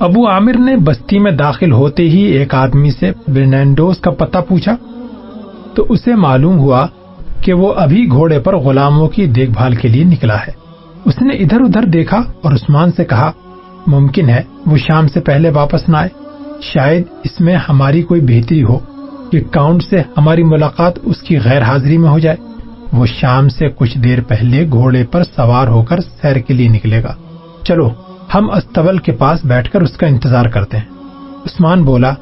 ابو عامر نے بستی میں داخل ہوتے ہی ایک آدمی سے برنینڈوز کا پتہ پوچھا تو اسے معلوم ہوا کہ وہ ابھی گھوڑے پر غلاموں کی دیکھ بھال کے لیے نکلا ہے۔ اس نے ادھر ادھر دیکھا اور عثمان سے کہا، ممکن ہے وہ شام سے پہلے واپس نہ آئے۔ شاید اس میں ہماری کوئی بہتری ہو کہ کاؤنٹ سے ہماری ملاقات اس کی غیر حاضری میں ہو جائے۔ وہ شام سے کچھ دیر پہلے گھوڑے پر سوار ہو کر سیر کے لیے نکلے گا۔ چلو ہم استبل کے پاس بیٹھ کر اس کا انتظار کرتے ہیں۔ عثمان بولا،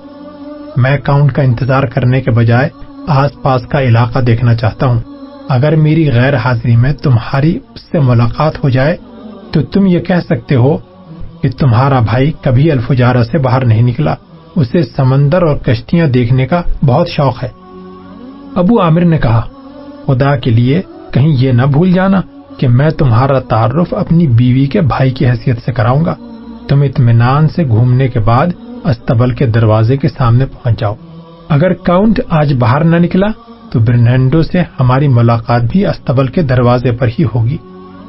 میں کاؤنٹ کا انتظار کرنے کے بجائے آس پاس کا علاقہ دیکھنا چاہتا ہوں۔ اگر میری غیر حاضری میں تمہاری اس سے ملاقات ہو جائے، تو تم یہ کہہ سکتے ہو کہ تمہارا بھائی کبھی الفجارہ سے باہر نہیں نکلا۔ اسے سمندر اور کشتیاں دیکھنے کا بہت شوق ہے۔ ابو عامر نے کہا، خدا کے لیے کہیں یہ نہ بھول جانا۔ کہ میں تمہارا تعارف اپنی بیوی کے بھائی کی حیثیت سے کراؤں گا۔ تم اطمینان سے گھومنے کے بعد استبل کے دروازے کے سامنے پہنچ جاؤ۔ اگر کاؤنٹ آج باہر نہ نکلا، تو برنینڈو سے ہماری ملاقات بھی استبل کے دروازے پر ہی ہوگی۔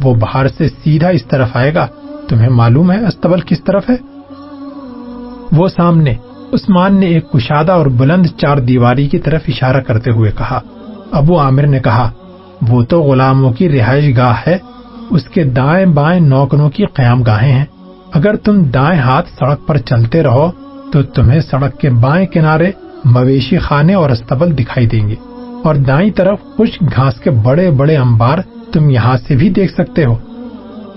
وہ باہر سے سیدھا اس طرف آئے گا۔ تمہیں معلوم ہے استبل کس طرف ہے؟ وہ سامنے، عثمان نے ایک کشادہ اور بلند چار دیواری کی طرف اشارہ کرتے ہوئے کہا۔ ابو عامر نے کہا وہ تو غلاموں کی رہائش گاہ ہے، اس کے دائیں بائیں نوکنوں کی قیام گاہیں ہیں۔ اگر تم دائیں ہاتھ سڑک پر چلتے رہو، تو تمہیں سڑک کے بائیں کنارے مویشی خانے اور استبل دکھائی دیں گے۔ اور دائیں طرف خشک گھاس کے بڑے بڑے امبار تم یہاں سے بھی دیکھ سکتے ہو۔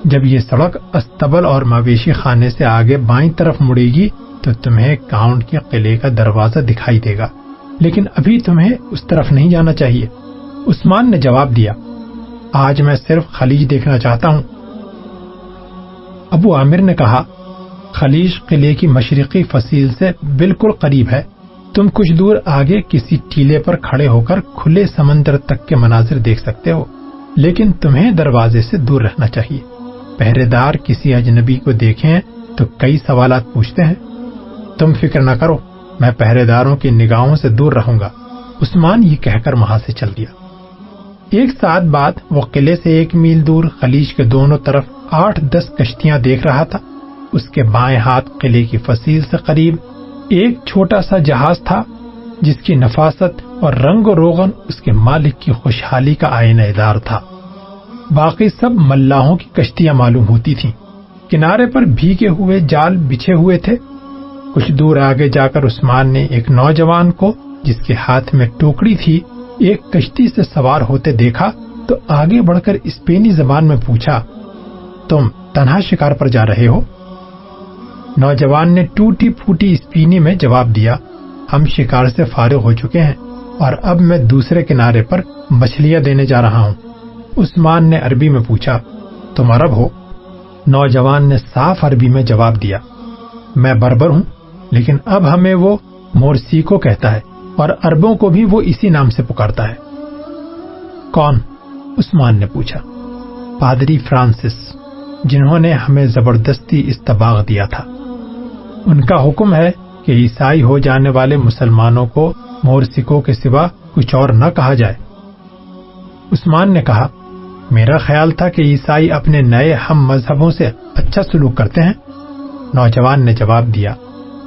جب یہ سڑک استبل اور مویشی خانے سے آگے بائیں طرف مڑے گی، تو تمہیں کاؤنٹ کے قلعے کا دروازہ دکھائی دے گا۔ لیکن ابھی تمہیں اس طرف نہیں جانا چاہیے۔ عثمان نے جواب دیا، آج میں صرف خلیج دیکھنا چاہتا ہوں۔ ابو عامر نے کہا، خلیج قلعے کی مشرقی فصیل سے بالکل قریب ہے۔ تم کچھ دور آگے کسی ٹیلے پر کھڑے ہو کر کھلے سمندر تک کے مناظر دیکھ سکتے ہو، لیکن تمہیں دروازے سے دور رہنا چاہیے۔ پہرے دار کسی اجنبی کو دیکھیں تو کئی سوالات پوچھتے ہیں۔ تم فکر نہ کرو، میں پہرے داروں کی نگاہوں سے دور رہوں گا۔ عثمان یہ کہہ کر وہاں سے چل دیا۔ ایک ساتھ بعد وہ قلعے سے ایک میل دور خلیج کے دونوں طرف آٹھ دس کشتیاں دیکھ رہا تھا۔ اس کے بائیں ہاتھ قلعے کی فصیل سے قریب ایک چھوٹا سا جہاز تھا، جس کی نفاست اور رنگ و روغن اس کے مالک کی خوشحالی کا آئین ادار تھا۔ باقی سب ملاحوں کی کشتیاں معلوم ہوتی تھیں۔ کنارے پر بھیگے ہوئے جال بچھے ہوئے تھے۔ کچھ دور آگے جا کر عثمان نے ایک نوجوان کو، جس کے ہاتھ میں ٹوکڑی تھی ایک کشتی سے سوار ہوتے دیکھا تو آگے بڑھ کر اسپینی زبان میں پوچھا، تم تنہا شکار پر جا رہے ہو؟ نوجوان نے ٹوٹی پھوٹی اسپینی میں جواب دیا، ہم شکار سے فارغ ہو چکے ہیں اور اب میں دوسرے کنارے پر مچھلیاں دینے جا رہا ہوں۔ عثمان نے عربی میں پوچھا، تم عرب ہو؟ نوجوان نے صاف عربی میں جواب دیا، میں بربر ہوں، لیکن اب ہمیں وہ مورسیکو کہتا ہے۔ اور اربوں کو بھی وہ اسی نام سے پکارتا ہے۔ کون؟ عثمان نے پوچھا۔ پادری فرانسس، جنہوں نے ہمیں زبردستی استباغ دیا تھا۔ ان کا حکم ہے کہ عیسائی ہو جانے والے مسلمانوں کو مورسکوں کے سوا کچھ اور نہ کہا جائے۔ عثمان نے کہا، میرا خیال تھا کہ عیسائی اپنے نئے ہم مذہبوں سے اچھا سلوک کرتے ہیں۔ نوجوان نے جواب دیا،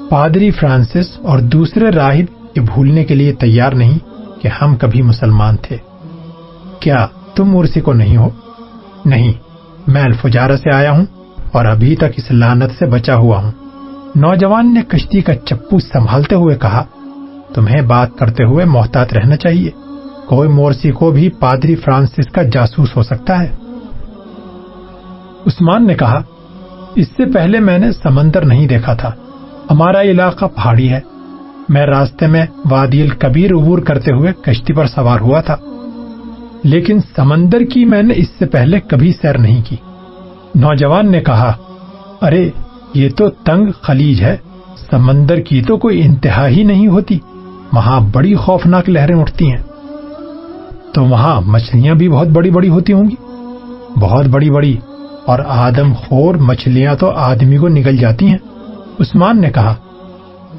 پادری فرانسس اور دوسرے راہب یہ بھولنے کے لیے تیار نہیں کہ ہم کبھی مسلمان تھے۔ کیا تم مورسی کو نہیں ہو؟ نہیں، میں الفجارہ سے آیا ہوں اور ابھی تک اس لانت سے بچا ہوا ہوں۔ نوجوان نے کشتی کا چپو سنبھالتے ہوئے کہا، تمہیں بات کرتے ہوئے محتاط رہنا چاہیے۔ کوئی مورسی کو بھی پادری فرانسس کا جاسوس ہو سکتا ہے۔ عثمان نے کہا، اس سے پہلے میں نے سمندر نہیں دیکھا تھا۔ ہمارا علاقہ پہاڑی ہے۔ میں راستے میں وادی الکبیر عبور کرتے ہوئے کشتی پر سوار ہوا تھا۔ لیکن سمندر کی میں نے اس سے پہلے کبھی سیر نہیں کی۔ نوجوان نے کہا، ارے، یہ تو تنگ خلیج ہے۔ سمندر کی تو کوئی انتہا ہی نہیں ہوتی۔ وہاں بڑی خوفناک لہریں اٹھتی ہیں۔ تو وہاں مچھلیاں بھی بہت بڑی بڑی ہوتی ہوں گی۔ بہت بڑی بڑی۔ اور آدم خور مچھلیاں تو آدمی کو نگل جاتی ہیں۔ عثمان نے کہا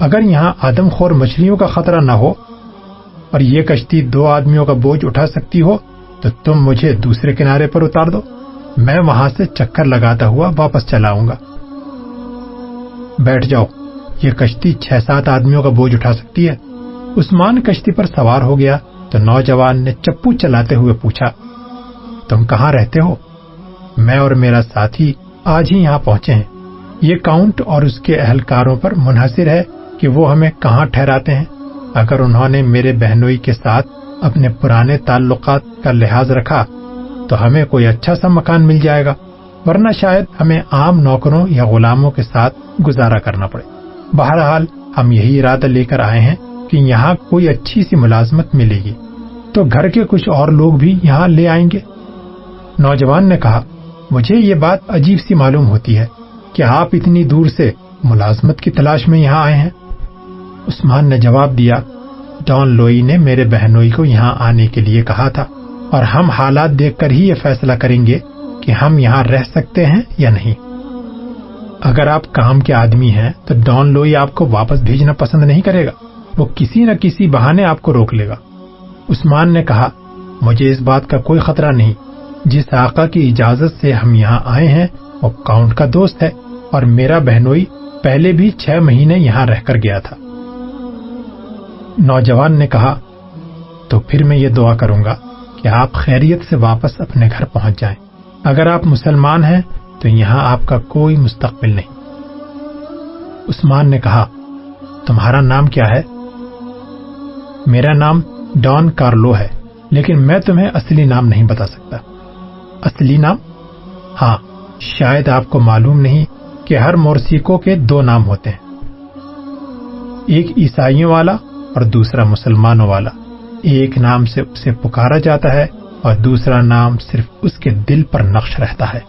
اگر یہاں آدم خور مچھلیوں کا خطرہ نہ ہو اور یہ کشتی دو آدمیوں کا بوجھ اٹھا سکتی ہو، تو تم مجھے دوسرے کنارے پر اتار دو۔ میں وہاں سے چکر لگاتا ہوا واپس چلاؤں گا۔ بیٹھ جاؤ۔ یہ کشتی چھ سات آدمیوں کا بوجھ اٹھا سکتی ہے۔ عثمان کشتی پر سوار ہو گیا، تو نوجوان نے چپو چلاتے ہوئے پوچھا، تم کہاں رہتے ہو؟ میں اور میرا ساتھی آج ہی یہاں پہنچے ہیں۔ یہ کاؤنٹ اور اس کے اہلکاروں پر منحصر ہے۔ کہ وہ ہمیں کہاں ٹھہراتے ہیں؟ اگر انہوں نے میرے بہنوئی کے ساتھ اپنے پرانے تعلقات کا لحاظ رکھا، تو ہمیں کوئی اچھا سا مکان مل جائے گا، ورنہ شاید ہمیں عام نوکروں یا غلاموں کے ساتھ گزارا کرنا پڑے۔ بہرحال، ہم یہی ارادہ لے کر آئے ہیں کہ یہاں کوئی اچھی سی ملازمت ملے گی۔ تو گھر کے کچھ اور لوگ بھی یہاں لے آئیں گے؟ نوجوان نے کہا، مجھے یہ بات عجیب سی معلوم ہوتی ہے کہ آپ اتنی دور سے ملازمت کی تلاش میں یہاں آئے ہیں۔ عثمان نے جواب دیا، ڈان لوئی نے میرے بہنوئی کو یہاں آنے کے لیے کہا تھا اور ہم حالات دیکھ کر ہی یہ فیصلہ کریں گے کہ ہم یہاں رہ سکتے ہیں یا نہیں۔ اگر آپ کام کے آدمی ہیں تو ڈان لوئی آپ کو واپس بھیجنا پسند نہیں کرے گا۔ وہ کسی نہ کسی بہانے آپ کو روک لے گا۔ عثمان نے کہا، مجھے اس بات کا کوئی خطرہ نہیں۔ جس آقا کی اجازت سے ہم یہاں آئے ہیں، وہ کاؤنٹ کا دوست ہے اور میرا بہنوئی پہلے بھی چھ مہینے یہاں رہ کر گیا تھا۔ نوجوان نے کہا، تو پھر میں یہ دعا کروں گا کہ آپ خیریت سے واپس اپنے گھر پہنچ جائیں۔ اگر آپ مسلمان ہیں تو یہاں آپ کا کوئی مستقبل نہیں۔ عثمان نے کہا، تمہارا نام کیا ہے؟ میرا نام ڈان کارلو ہے، لیکن میں تمہیں اصلی نام نہیں بتا سکتا۔ اصلی نام؟ ہاں شاید آپ کو معلوم نہیں کہ ہر مورسیکو کے دو نام ہوتے ہیں۔ ایک عیسائیوں والا اور دوسرا مسلمانوں والا۔ ایک نام سے اسے پکارا جاتا ہے اور دوسرا نام صرف اس کے دل پر نقش رہتا ہے۔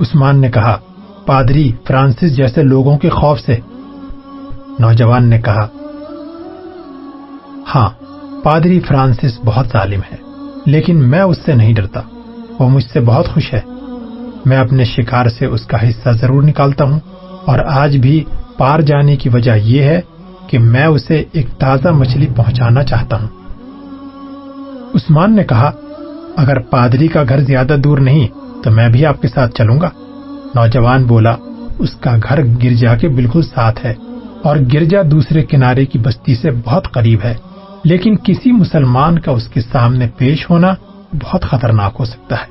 عثمان نے کہا، پادری فرانسس جیسے لوگوں کے خوف سے۔ نوجوان نے کہا ہاں پادری فرانسس بہت ظالم ہے، لیکن میں اس سے نہیں ڈرتا، وہ مجھ سے بہت خوش ہے۔ میں اپنے شکار سے اس کا حصہ ضرور نکالتا ہوں اور آج بھی پار جانے کی وجہ یہ ہے کہ میں اسے ایک تازہ مچھلی پہنچانا چاہتا ہوں۔ عثمان نے کہا، اگر پادری کا گھر زیادہ دور نہیں، تو میں بھی آپ کے ساتھ چلوں گا۔ نوجوان بولا، اس کا گھر گرجا کے بالکل ساتھ ہے اور گرجا دوسرے کنارے کی بستی سے بہت قریب ہے، لیکن کسی مسلمان کا اس کے سامنے پیش ہونا بہت خطرناک ہو سکتا ہے۔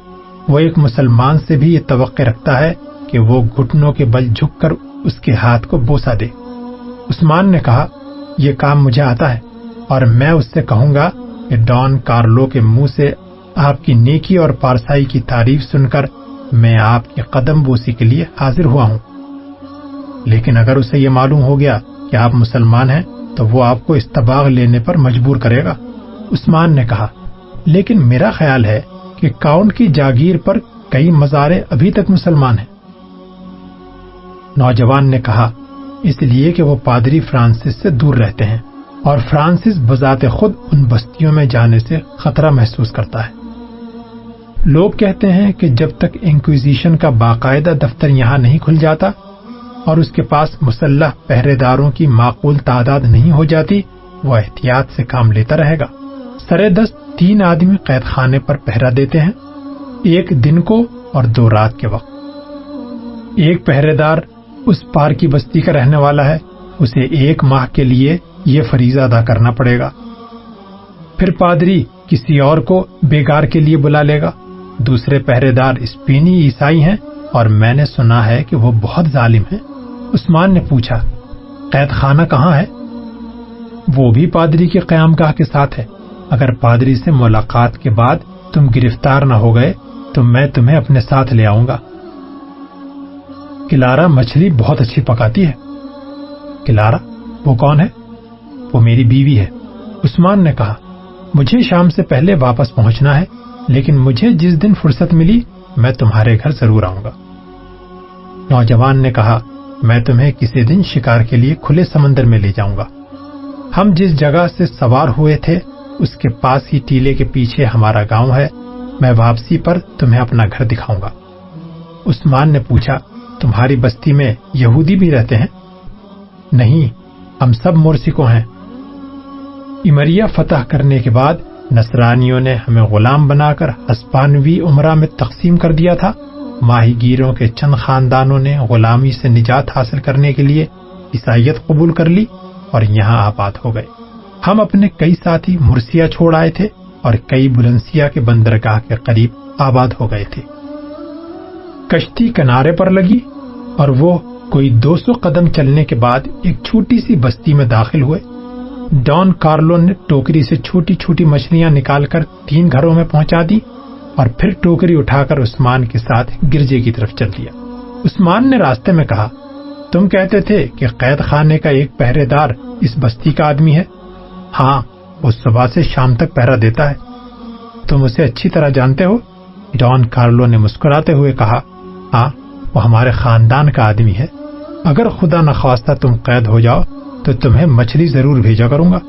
وہ ایک مسلمان سے بھی یہ توقع رکھتا ہے کہ وہ گھٹنوں کے بل جھک کر اس کے ہاتھ کو بوسا دے۔ عثمان نے کہا، یہ کام مجھے آتا ہے اور میں اس سے کہوں گا کہ ڈان کارلو کے منہ سے آپ کی نیکی اور پارسائی کی تعریف سن کر میں آپ کی قدم بوسی کے لیے حاضر ہوا ہوں۔ لیکن اگر اسے یہ معلوم ہو گیا کہ آپ مسلمان ہیں، تو وہ آپ کو استباغ لینے پر مجبور کرے گا۔ عثمان نے کہا، لیکن میرا خیال ہے کہ کاؤنٹ کی جاگیر پر کئی مزارے ابھی تک مسلمان ہیں۔ نوجوان نے کہا اس لیے کہ وہ پادری فرانسس سے دور رہتے ہیں اور فرانسس بذات خود ان بستیوں میں جانے سے خطرہ محسوس کرتا ہے۔ لوگ کہتے ہیں کہ جب تک انکویزیشن کا باقاعدہ دفتر یہاں نہیں کھل جاتا اور اس کے پاس مسلح پہرے داروں کی معقول تعداد نہیں ہو جاتی، وہ احتیاط سے کام لیتا رہے گا۔ سرے دست تین آدمی قید خانے پر پہرا دیتے ہیں، ایک دن کو اور دو رات کے وقت۔ ایک پہرے دار اس پار کی بستی کا رہنے والا ہے، اسے ایک ماہ کے لیے یہ فریضہ ادا کرنا پڑے گا۔ پھر پادری کسی اور کو بیگار کے لیے بلا لے گا۔ دوسرے پہرے دار اسپینی عیسائی ہیں اور میں نے سنا ہے کہ وہ بہت ظالم ہیں۔ عثمان نے پوچھا، قید خانہ کہاں ہے؟ وہ بھی پادری کے قیام گاہ کے ساتھ ہے۔ اگر پادری سے ملاقات کے بعد تم گرفتار نہ ہو گئے، تو میں تمہیں اپنے ساتھ لے آؤں گا۔ کلارا مچھلی بہت اچھی پکاتی ہے۔ کلارا، وہ کون ہے؟ وہ میری بیوی ہے۔ عثمان نے کہا، مجھے شام سے پہلے واپس پہنچنا ہے، لیکن مجھے جس دن فرصت ملی، میں تمہارے گھر ضرور آؤں گا۔ نوجوان نے کہا، میں تمہیں کسی دن شکار کے لیے کھلے سمندر میں لے جاؤں گا۔ ہم جس جگہ سے سوار ہوئے تھے، اس کے پاس ہی ٹیلے کے پیچھے ہمارا گاؤں ہے۔ میں واپسی پر تمہیں اپنا گھر دکھاؤں گا۔ عثمان نے پوچھا تمہاری بستی میں یہودی بھی رہتے ہیں؟ نہیں، ہم سب مورسکو ہیں۔ امریا فتح کرنے کے بعد نصرانیوں نے ہمیں غلام بنا کر ہسپانوی عمرہ میں تقسیم کر دیا تھا۔ ماہی گیروں کے چند خاندانوں نے غلامی سے نجات حاصل کرنے کے لیے عیسائیت قبول کر لی اور یہاں آباد ہو گئے۔ ہم اپنے کئی ساتھی مرسیا چھوڑ آئے تھے اور کئی بلنسیا کے بندرگاہ کے قریب آباد ہو گئے تھے۔ کشتی کنارے پر لگی۔ اور وہ کوئی دو سو قدم چلنے کے بعد ایک چھوٹی سی بستی میں داخل ہوئے۔ ڈان کارلو نے ٹوکری سے چھوٹی چھوٹی مچھلیاں نکال کر تین گھروں میں پہنچا دی اور پھر ٹوکری اٹھا کر عثمان کے ساتھ گرجے کی طرف چل دیا۔ عثمان نے راستے میں کہا، تم کہتے تھے کہ قید خانے کا ایک پہرے دار اس بستی کا آدمی ہے۔ ہاں وہ صبح سے شام تک پہرا دیتا ہے۔ تم اسے اچھی طرح جانتے ہو؟ ڈان کارلو نے مسکراتے ہوئے کہا ہاں وہ ہمارے خاندان کا آدمی ہے۔ اگر خدا نخواستہ تم قید ہو جاؤ، تو تمہیں مچھلی ضرور بھیجا کروں گا۔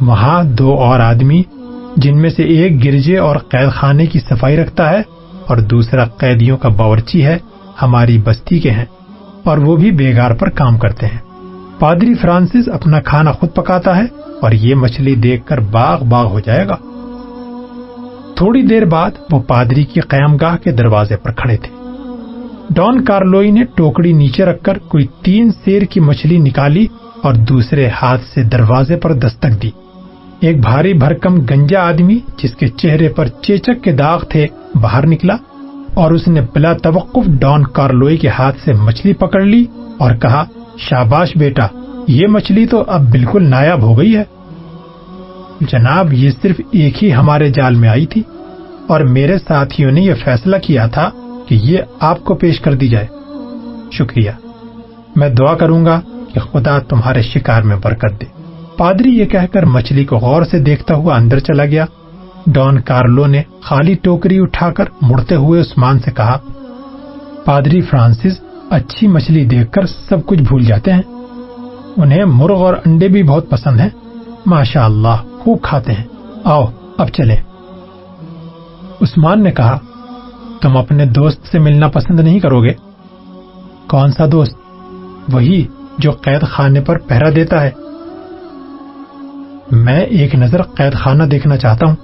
وہاں دو اور آدمی، جن میں سے ایک گرجے اور قید خانے کی صفائی رکھتا ہے، اور دوسرا قیدیوں کا باورچی ہے، ہماری بستی کے ہیں، اور وہ بھی بیگار پر کام کرتے ہیں۔ پادری فرانسس اپنا کھانا خود پکاتا ہے، اور یہ مچھلی دیکھ کر باغ باغ ہو جائے گا۔ تھوڑی دیر بعد وہ پادری کی قیام گاہ کے دروازے پر کھڑے تھے۔ ڈان کارلوئی نے ٹوکڑی نیچے رکھ کر کوئی تین سیر کی مچھلی نکالی اور دوسرے ہاتھ سے دروازے پر دستک دی۔ ایک بھاری بھرکم گنجا آدمی جس کے چہرے پر چیچک کے داغ تھے باہر نکلا اور اس نے بلا توقف ڈان کارلوئی کے ہاتھ سے مچھلی پکڑ لی اور کہا، شاباش بیٹا، یہ مچھلی تو اب بالکل نایاب ہو گئی ہے۔ جناب، یہ صرف ایک ہی ہمارے جال میں آئی تھی اور میرے ساتھیوں نے یہ فیصلہ کیا تھا کہ یہ آپ کو پیش کر دی جائے۔ شکریہ۔ میں دعا کروں گا کہ خدا تمہارے شکار میں برکت دے۔ پادری یہ کہہ کر مچھلی کو غور سے دیکھتا ہوا اندر چلا گیا۔ ڈان کارلو نے خالی ٹوکری اٹھا کر مڑتے ہوئے عثمان سے کہا، پادری فرانسس، اچھی مچھلی دیکھ کر سب کچھ بھول جاتے ہیں۔ انہیں مرغ اور انڈے بھی بہت پسند ہیں۔ ماشاء اللہ خوب کھاتے ہیں۔ آؤ، اب چلے عثمان نے کہا تم اپنے دوست سے ملنا پسند نہیں کرو گے۔ کون سا دوست؟ وہی جو قید خانے پر پہرا دیتا ہے۔ میں ایک نظر قید خانہ دیکھنا چاہتا ہوں۔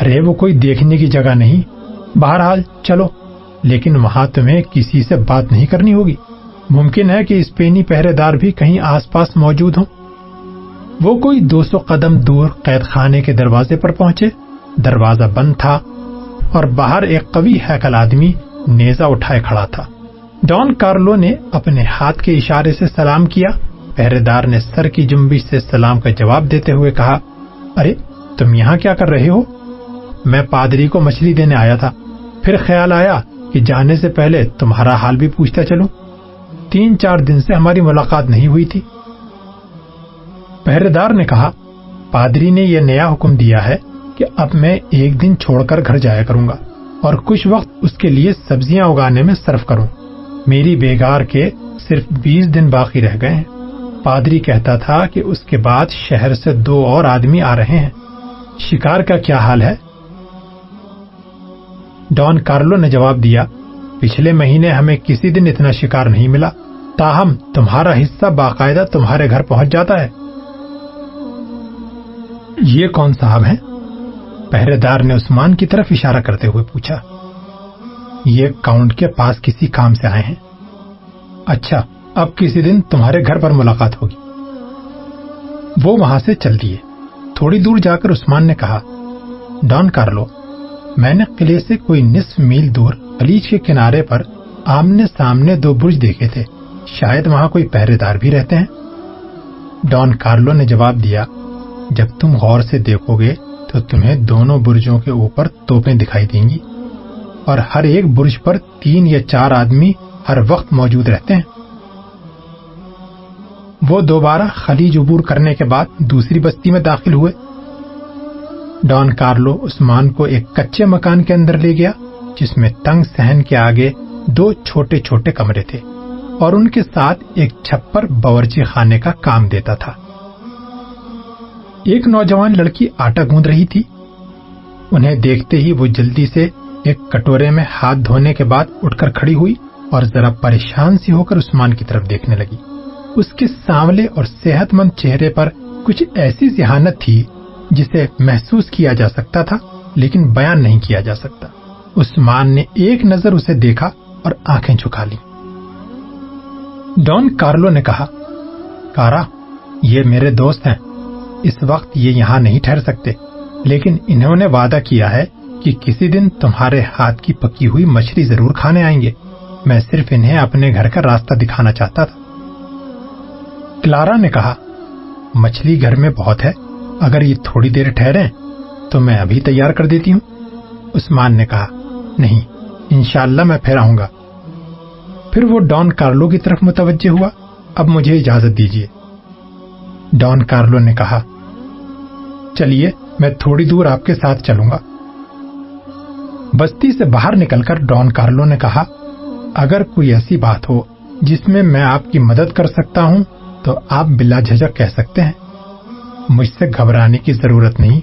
ارے، وہ کوئی دیکھنے کی جگہ نہیں۔ بہرحال، چلو۔ لیکن وہاں تمہیں کسی سے بات نہیں کرنی ہوگی۔ ممکن ہے کہ اسپینی پہرے دار بھی کہیں آس پاس موجود ہوں۔ وہ کوئی دو سو قدم دور قید خانے کے دروازے پر پہنچے۔ دروازہ بند تھا۔ اور باہر ایک قوی ہیکل آدمی نیزا اٹھائے کھڑا تھا۔ ڈان کارلو نے اپنے ہاتھ کے اشارے سے سلام کیا۔ پہرے دار نے سر کی جنبش سے سلام کا جواب دیتے ہوئے کہا، ارے، تم یہاں کیا کر رہے ہو؟ میں پادری کو مچھلی دینے آیا تھا۔ پھر خیال آیا کہ جانے سے پہلے تمہارا حال بھی پوچھتا چلوں۔ تین چار دن سے ہماری ملاقات نہیں ہوئی تھی۔ پہرے دار نے کہا، پادری نے یہ نیا حکم دیا ہے کہ اب میں ایک دن چھوڑ کر گھر جایا کروں گا اور کچھ وقت اس کے لیے سبزیاں اگانے میں صرف کروں۔ میری بیگار کے صرف بیس دن باقی رہ گئے ہیں۔ پادری کہتا تھا کہ اس کے بعد شہر سے دو اور آدمی آ رہے ہیں۔ شکار کا کیا حال ہے؟ ڈان کارلو نے جواب دیا، پچھلے مہینے ہمیں کسی دن اتنا شکار نہیں ملا۔ تاہم، تمہارا حصہ باقاعدہ تمہارے گھر پہنچ جاتا ہے۔ یہ کون صاحب ہیں؟ پہرے دار نے عثمان کی طرف اشارہ کرتے ہوئے پوچھا، یہ کاؤنٹ کے پاس کسی کام سے آئے ہیں؟ اچھا اب کسی دن تمہارے گھر پر ملاقات ہوگی۔ وہ وہاں سے چل دیے۔ تھوڑی دور جا کر عثمان نے کہا، ڈان کارلو، میں نے قلعے سے کوئی نصف میل دور خلیج کے کنارے پر آمنے سامنے دو برج دیکھے تھے۔ شاید وہاں کوئی پہرے دار بھی رہتے ہیں؟ ڈان کارلو نے جواب دیا، جب تم غور سے دیکھو گے تو تمہیں دونوں برجوں کے اوپر توپیں دکھائی دیں گی۔ اور ہر ایک برج پر تین یا چار آدمی ہر وقت موجود رہتے ہیں۔ وہ دوبارہ خلیج عبور کرنے کے بعد دوسری بستی میں داخل ہوئے۔ ڈان کارلو عثمان کو ایک کچے مکان کے اندر لے گیا، جس میں تنگ سہن کے آگے دو چھوٹے چھوٹے کمرے تھے اور ان کے ساتھ ایک چھپر باورچی خانے کا کام دیتا تھا۔ ایک نوجوان لڑکی آٹا گوند رہی تھی۔ انہیں دیکھتے ہی وہ جلدی سے ایک کٹورے میں ہاتھ دھونے کے بعد اٹھ کر کھڑی ہوئی اور ذرا پریشان سی ہو کر عثمان کی طرف دیکھنے لگی۔ اس کے سانولے اور صحت مند چہرے پر کچھ ایسی ذہانت تھی جسے محسوس کیا جا سکتا تھا، لیکن بیان نہیں کیا جا سکتا۔ عثمان نے ایک نظر اسے دیکھا اور آنکھیں جھکا لی ڈان کارلو نے کہا، کارا، یہ میرے دوست ہیں۔ اس وقت یہ یہاں نہیں ٹھہر سکتے۔ لیکن انہوں نے وعدہ کیا ہے کہ کسی دن تمہارے ہاتھ کی پکی ہوئی مچھلی ضرور کھانے آئیں گے۔ میں صرف انہیں اپنے گھر کا راستہ دکھانا چاہتا تھا۔ کلارا نے کہا، مچھلی گھر میں بہت ہے۔ اگر یہ تھوڑی دیر ٹھہرے تو میں ابھی تیار کر دیتی ہوں۔ عثمان نے کہا، نہیں، انشاءاللہ میں پھر آؤں گا۔ پھر وہ ڈان کارلو کی طرف متوجہ ہوا۔ اب مجھے اجازت دیجیے ڈان کارلو نے کہا، چلیے، میں تھوڑی دور آپ کے ساتھ چلوں گا. بستی سے باہر نکل کر ڈان کارلو نے کہا، اگر کوئی ایسی بات ہو جس میں میں آپ کی مدد کر سکتا ہوں، تو آپ بلا جھجک کہہ سکتے ہیں۔ مجھ سے گھبرانے کی ضرورت نہیں۔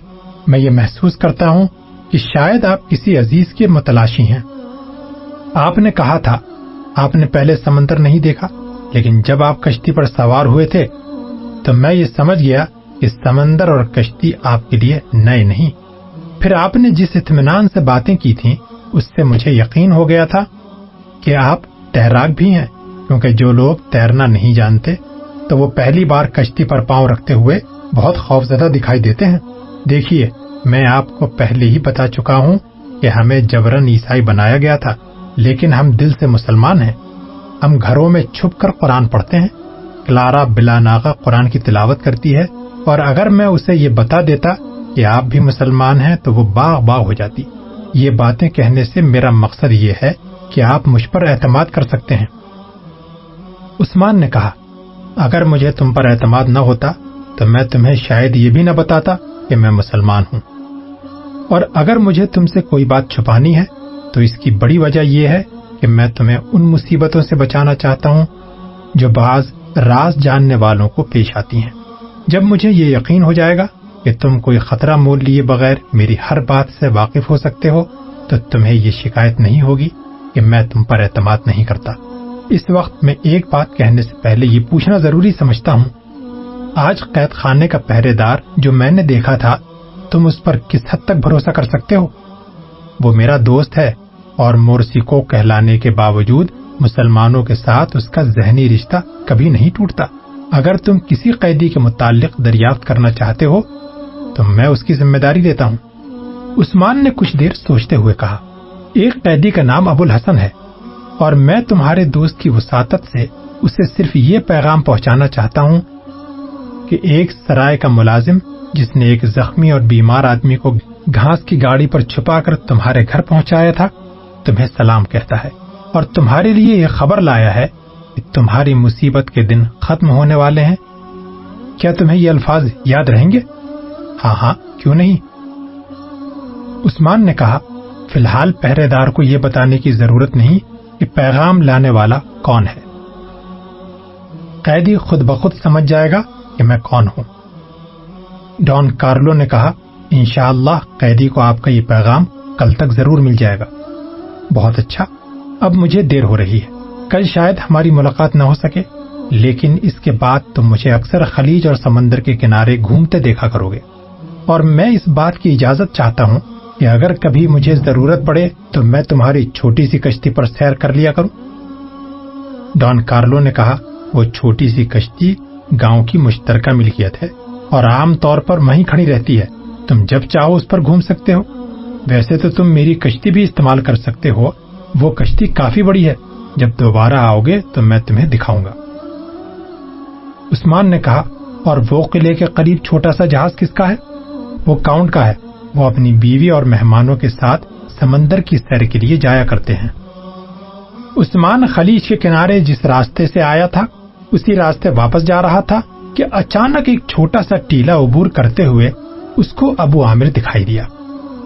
میں یہ محسوس کرتا ہوں کہ شاید آپ کسی عزیز کے متلاشی ہیں۔ آپ نے کہا تھا، آپ نے پہلے سمندر نہیں دیکھا، لیکن جب آپ کشتی پر سوار ہوئے تھے تو میں یہ سمجھ گیا کہ سمندر اور کشتی آپ کے لیے نئے نہیں۔ پھر آپ نے جس اطمینان سے باتیں کی تھیں، اس سے مجھے یقین ہو گیا تھا کہ آپ تیراک بھی ہیں، کیونکہ جو لوگ تیرنا نہیں جانتے، تو وہ پہلی بار کشتی پر پاؤں رکھتے ہوئے بہت خوفزدہ دکھائی دیتے ہیں۔ دیکھیے، میں آپ کو پہلے ہی بتا چکا ہوں کہ ہمیں جبرن عیسائی بنایا گیا تھا، لیکن ہم دل سے مسلمان ہیں۔ ہم گھروں میں چھپ کر قرآن پڑھتے ہیں۔ کلارا بلا ناغا قرآن کی تلاوت کرتی ہے اور اگر میں اسے یہ بتا دیتا کہ آپ بھی مسلمان ہیں تو وہ باغ باغ ہو جاتی۔ یہ باتیں کہنے سے میرا مقصد یہ ہے کہ آپ مجھ پر اعتماد کر سکتے ہیں۔ عثمان نے کہا، اگر مجھے تم پر اعتماد نہ ہوتا تو میں تمہیں شاید یہ بھی نہ بتاتا کہ میں مسلمان ہوں۔ اور اگر مجھے تم سے کوئی بات چھپانی ہے تو اس کی بڑی وجہ یہ ہے کہ میں تمہیں ان مصیبتوں سے بچانا چاہتا ہوں جو بعض راز جاننے والوں کو پیش آتی ہیں۔ جب مجھے یہ یقین ہو جائے گا کہ تم کوئی خطرہ مول لیے بغیر میری ہر بات سے واقف ہو سکتے ہو، تو تمہیں یہ شکایت نہیں ہوگی کہ میں تم پر اعتماد نہیں کرتا۔ اس وقت میں ایک بات کہنے سے پہلے یہ پوچھنا ضروری سمجھتا ہوں۔ آج قید خانے کا پہرے دار جو میں نے دیکھا تھا، تم اس پر کس حد تک بھروسہ کر سکتے ہو؟ وہ میرا دوست ہے اور مورسی کو کہلانے کے باوجود مسلمانوں کے ساتھ اس کا ذہنی رشتہ کبھی نہیں ٹوٹتا۔ اگر تم کسی قیدی کے متعلق دریافت کرنا چاہتے ہو، تو میں اس کی ذمہ داری دیتا ہوں۔ عثمان نے کچھ دیر سوچتے ہوئے کہا، ایک قیدی کا نام ابو الحسن ہے، اور میں تمہارے دوست کی وساطت سے اسے صرف یہ پیغام پہنچانا چاہتا ہوں کہ ایک سرائے کا ملازم جس نے ایک زخمی اور بیمار آدمی کو گھاس کی گاڑی پر چھپا کر تمہارے گھر پہنچایا تھا، تمہیں سلام کہتا ہے۔ اور تمہارے لیے یہ خبر لایا ہے کہ تمہاری مصیبت کے دن ختم ہونے والے ہیں۔ کیا تمہیں یہ الفاظ یاد رہیں گے؟ ہاں ہاں کیوں نہیں؟ عثمان نے کہا، فی الحال پہرے دار کو یہ بتانے کی ضرورت نہیں کہ پیغام لانے والا کون ہے۔ قیدی خود بخود سمجھ جائے گا کہ میں کون ہوں۔ ڈان کارلو نے کہا، انشاءاللہ اللہ قیدی کو آپ کا یہ پیغام کل تک ضرور مل جائے گا۔ بہت اچھا۔ اب مجھے دیر ہو رہی ہے۔ کل شاید ہماری ملاقات نہ ہو سکے، لیکن اس کے بعد تم مجھے اکثر خلیج اور سمندر کے کنارے گھومتے دیکھا کرو گے۔ اور میں اس بات کی اجازت چاہتا ہوں کہ اگر کبھی مجھے ضرورت پڑے تو میں تمہاری چھوٹی سی کشتی پر سیر کر لیا کروں۔ ڈان کارلو نے کہا، وہ چھوٹی سی کشتی گاؤں کی مشترکہ ملکیت ہے اور عام طور پر وہیں کھڑی رہتی ہے۔ تم جب چاہو اس پر گھوم سکتے ہو۔ ویسے تو تم میری کشتی بھی استعمال کر سکتے ہو۔ وہ کشتی کافی بڑی ہے۔ جب دوبارہ آؤ گے تو میں تمہیں دکھاؤں گا۔ عثمان نے کہا، اور وہ قلعے کے قریب چھوٹا سا جہاز کس کا ہے؟ وہ کاؤنٹ کا ہے۔ وہ اپنی بیوی اور مہمانوں کے ساتھ سمندر کی سیر کے لیے جایا کرتے ہیں۔ عثمان خلیج کے کنارے جس راستے سے آیا تھا، اسی راستے واپس جا رہا تھا کہ اچانک ایک چھوٹا سا ٹیلا عبور کرتے ہوئے اس کو ابو عامر دکھائی دیا۔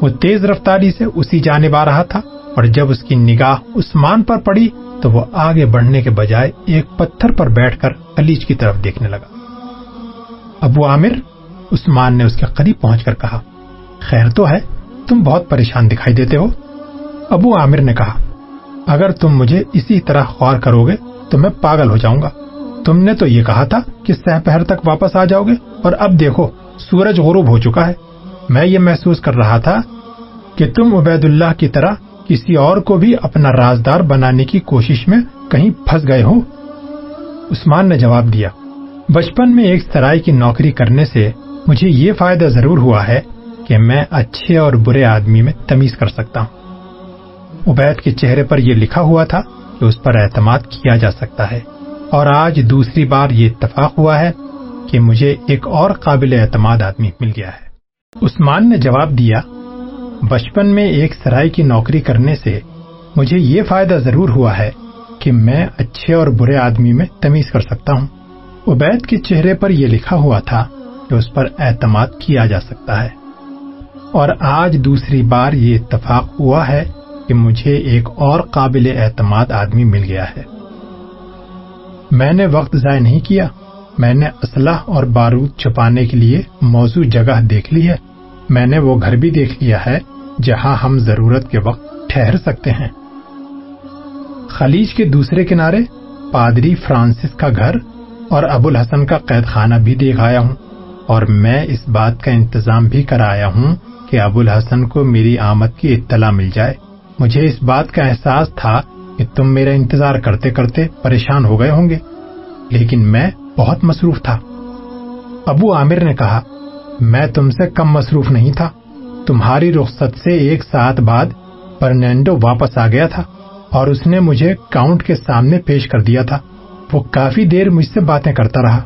وہ تیز رفتاری سے اسی جانب آ رہا تھا۔ اور جب اس کی نگاہ عثمان پر پڑی تو وہ آگے بڑھنے کے بجائے ایک پتھر پر بیٹھ کر خلیج جی کی طرف دیکھنے لگا۔ ابو عامر عثمان نے اس کے قریب پہنچ کر کہا، خیر تو ہے، تم بہت پریشان دکھائی دیتے ہو۔ ابو عامر نے کہا، اگر تم مجھے اسی طرح خوار کرو گے تو میں پاگل ہو جاؤں گا۔ تم نے تو یہ کہا تھا کہ سہ پہر تک واپس آ جاؤ گے اور اب دیکھو، سورج غروب ہو چکا ہے۔ میں یہ محسوس کر رہا تھا کہ تم عبید اللہ کی طرح کسی اور کو بھی اپنا رازدار بنانے کی کوشش میں کہیں پھنس گئے ہو عثمان نے جواب دیا، بچپن میں ایک سرائی کی نوکری کرنے سے مجھے یہ فائدہ ضرور ہوا ہے کہ میں اچھے اور برے آدمی میں تمیز کر سکتا ہوں۔ عبید کے چہرے پر یہ لکھا ہوا تھا کہ اس پر اعتماد کیا جا سکتا ہے۔ اور آج دوسری بار یہ اتفاق ہوا ہے کہ مجھے ایک اور قابل اعتماد آدمی مل گیا ہے۔ عثمان نے جواب دیا بچپن میں ایک سرائی کی نوکری کرنے سے مجھے یہ فائدہ ضرور ہوا ہے کہ میں اچھے اور برے آدمی میں تمیز کر سکتا ہوں۔ عبید کے چہرے پر یہ لکھا ہوا تھا کہ اس پر اعتماد کیا جا سکتا ہے۔ اور آج دوسری بار یہ اتفاق ہوا ہے کہ مجھے ایک اور قابل اعتماد آدمی مل گیا ہے۔ میں نے وقت ضائع نہیں کیا۔ میں نے اسلحہ اور بارود چھپانے کے لیے موضوع جگہ دیکھ لی ہے۔ میں نے وہ گھر بھی دیکھ لیا ہے جہاں ہم ضرورت کے وقت ٹھہر سکتے ہیں۔ خلیج کے دوسرے کنارے پادری فرانسس کا گھر اور ابو الحسن کا قید خانہ بھی دیکھ آیا ہوں اور میں اس بات کا انتظام بھی کرایا ہوں کہ ابو الحسن کو میری آمد کی اطلاع مل جائے۔ مجھے اس بات کا احساس تھا کہ تم میرا انتظار کرتے کرتے پریشان ہو گئے ہوں گے، لیکن میں بہت مصروف تھا۔ ابو عامر نے کہا میں تم سے کم مصروف نہیں تھا۔ تمہاری رخصت سے ایک ساتھ بعد پرنینڈو واپس آ گیا تھا اور اس نے مجھے کاؤنٹ کے سامنے پیش کر دیا تھا۔ وہ کافی دیر مجھ سے باتیں کرتا رہا۔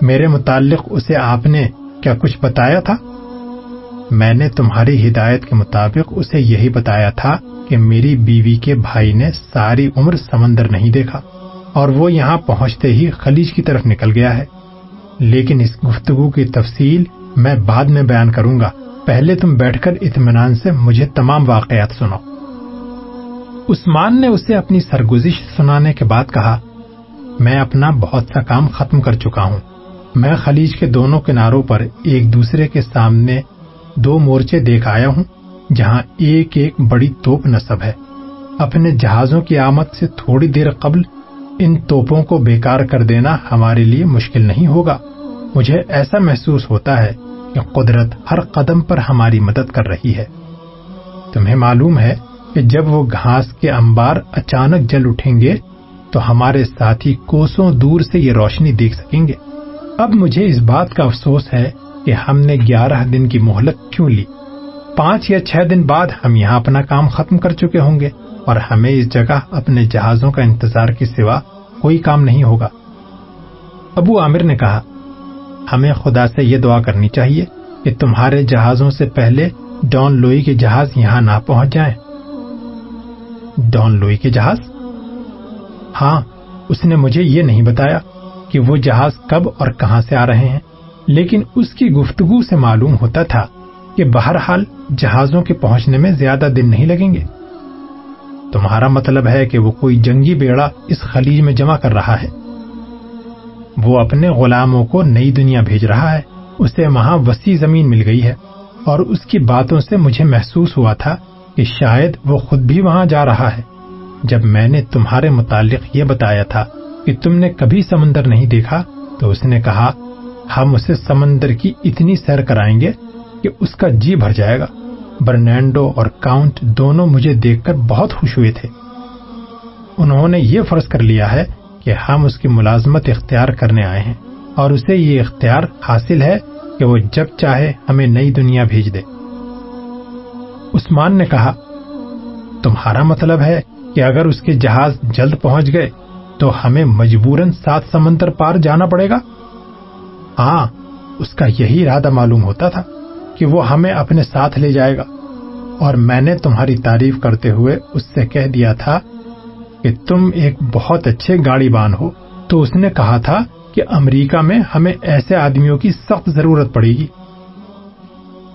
میرے متعلق اسے آپ نے کیا کچھ بتایا تھا؟ میں نے تمہاری ہدایت کے مطابق اسے یہی بتایا تھا کہ میری بیوی کے بھائی نے ساری عمر سمندر نہیں دیکھا اور وہ یہاں پہنچتے ہی خلیج کی طرف نکل گیا ہے۔ لیکن اس گفتگو کی تفصیل میں بعد میں بیان کروں گا۔ پہلے تم بیٹھ کر اطمینان سے مجھے تمام واقعات سنو۔ عثمان نے اسے اپنی سرگزش سنانے کے بعد کہا، میں اپنا بہت سا کام ختم کر چکا ہوں۔ میں خلیج کے دونوں کناروں پر ایک دوسرے کے سامنے دو مورچے دیکھ آیا ہوں، جہاں ایک ایک بڑی توپ نصب ہے۔ اپنے جہازوں کی آمد سے تھوڑی دیر قبل ان توپوں کو بیکار کر دینا ہمارے لیے مشکل نہیں ہوگا۔ مجھے ایسا محسوس ہوتا ہے کہ قدرت ہر قدم پر ہماری مدد کر رہی ہے۔ تمہیں معلوم ہے کہ جب وہ گھاس کے انبار اچانک جل اٹھیں گے، تو ہمارے ساتھی کوسوں دور سے یہ روشنی دیکھ سکیں گے۔ اب مجھے اس بات کا افسوس ہے کہ ہم نے گیارہ دن کی مہلت کیوں لی؟ پانچ یا چھ دن بعد ہم یہاں اپنا کام ختم کر چکے ہوں گے اور ہمیں اس جگہ اپنے جہازوں کا انتظار کے سوا کوئی کام نہیں ہوگا۔ ابو عامر نے کہا، ہمیں خدا سے یہ دعا کرنی چاہیے کہ تمہارے جہازوں سے پہلے ڈان لوئی کے جہاز یہاں نہ پہنچ جائیں۔ ڈان لوئی کے جہاز؟ ہاں اس نے مجھے یہ نہیں بتایا کہ وہ جہاز کب اور کہاں سے آ رہے ہیں، لیکن اس کی گفتگو سے معلوم ہوتا تھا کہ بہرحال جہازوں کے پہنچنے میں زیادہ دن نہیں لگیں گے۔ تمہارا مطلب ہے کہ وہ کوئی جنگی بیڑا اس خلیج میں جمع کر رہا ہے۔ وہ اپنے غلاموں کو نئی دنیا بھیج رہا ہے۔ اسے وہاں وسیع زمین مل گئی ہے۔ اور اس کی باتوں سے مجھے محسوس ہوا تھا کہ شاید وہ خود بھی وہاں جا رہا ہے۔ جب میں نے تمہارے متعلق یہ بتایا تھا کہ تم نے کبھی سمندر نہیں دیکھا، تو اس نے کہا، ہم اسے سمندر کی اتنی سیر کرائیں گے کہ اس کا جی بھر جائے گا۔ برنینڈو اور کاؤنٹ دونوں مجھے دیکھ کر بہت خوش ہوئے تھے۔ انہوں نے یہ فرض کر لیا ہے کہ ہم اس کی ملازمت اختیار کرنے آئے ہیں اور اسے یہ اختیار حاصل ہے کہ وہ جب چاہے ہمیں نئی دنیا بھیج دے۔ عثمان نے کہا، تمہارا مطلب ہے کہ اگر اس کے جہاز جلد پہنچ گئے تو ہمیں مجبوراً سات سمندر پار جانا پڑے گا؟ ہاں اس کا یہی ارادہ معلوم ہوتا تھا۔ کہ وہ ہمیں اپنے ساتھ لے جائے گا۔ اور میں نے تمہاری تعریف کرتے ہوئے اس سے کہہ دیا تھا کہ تم ایک بہت اچھے گاڑی بان ہو۔ تو اس نے کہا تھا کہ امریکہ میں ہمیں ایسے آدمیوں کی سخت ضرورت پڑے گی۔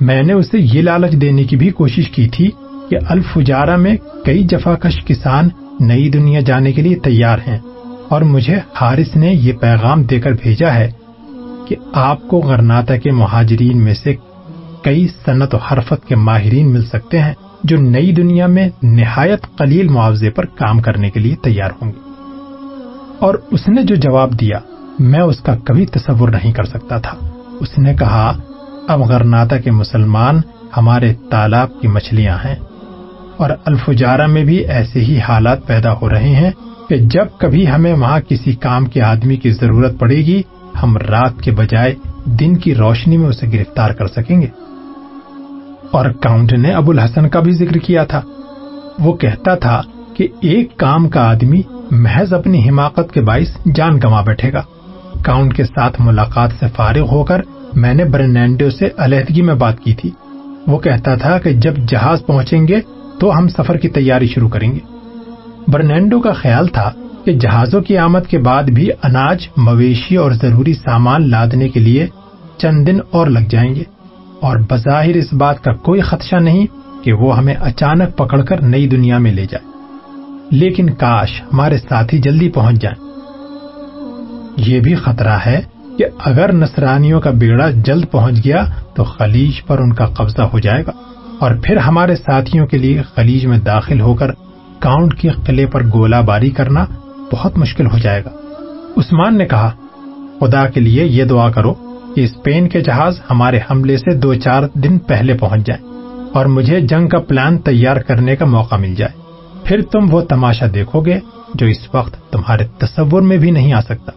میں نے اسے یہ لالچ دینے کی بھی کوشش کی تھی کہ الفجارہ میں کئی جفاکش کسان نئی دنیا جانے کے لیے تیار ہیں۔ اور مجھے حارث نے یہ پیغام دے کر بھیجا ہے کہ آپ کو غرناتا کے مہاجرین میں سے کئی صنعت و حرفت کے ماہرین مل سکتے ہیں جو نئی دنیا میں نہایت قلیل معاوضے پر کام کرنے کے لیے تیار ہوں گے۔ اور اس نے جو جواب دیا، میں اس کا کبھی تصور نہیں کر سکتا تھا۔ اس نے کہا، اب غرناتا کے مسلمان ہمارے تالاب کی مچھلیاں ہیں اور الفجارہ میں بھی ایسے ہی حالات پیدا ہو رہے ہیں کہ جب کبھی ہمیں وہاں کسی کام کے آدمی کی ضرورت پڑے گی، ہم رات کے بجائے دن کی روشنی میں اسے گرفتار کر سکیں گے۔ اور کاؤنٹ نے ابو الحسن کا بھی ذکر کیا تھا۔ وہ کہتا تھا کہ ایک کام کا آدمی محض اپنی حماقت کے باعث جان گما بیٹھے گا۔ کاؤنٹ کے ساتھ ملاقات سے فارغ ہو کر میں نے برنینڈو سے علیحدگی میں بات کی تھی۔ وہ کہتا تھا کہ جب جہاز پہنچیں گے تو ہم سفر کی تیاری شروع کریں گے۔ برنینڈو کا خیال تھا کہ جہازوں کی آمد کے بعد بھی اناج، مویشی اور ضروری سامان لادنے کے لیے چند دن اور لگ جائیں گے۔ اور بظاہر اس بات کا کوئی خدشہ نہیں کہ وہ ہمیں اچانک پکڑ کر نئی دنیا میں لے جائے۔ لیکن کاش ہمارے ساتھی جلدی پہنچ جائیں۔ یہ بھی خطرہ ہے کہ اگر نصرانیوں کا بیڑا جلد پہنچ گیا تو خلیج پر ان کا قبضہ ہو جائے گا اور پھر ہمارے ساتھیوں کے لیے خلیج میں داخل ہو کر کاؤنٹ کے قلعے پر گولہ باری کرنا بہت مشکل ہو جائے گا۔ عثمان نے کہا، خدا کے لیے یہ دعا کرو۔ کہ اسپین کے جہاز ہمارے حملے سے دو چار دن پہلے پہنچ جائیں اور مجھے جنگ کا پلان تیار کرنے کا موقع مل جائے۔ پھر تم وہ تماشا دیکھو گے جو اس وقت تمہارے تصور میں بھی نہیں آ سکتا۔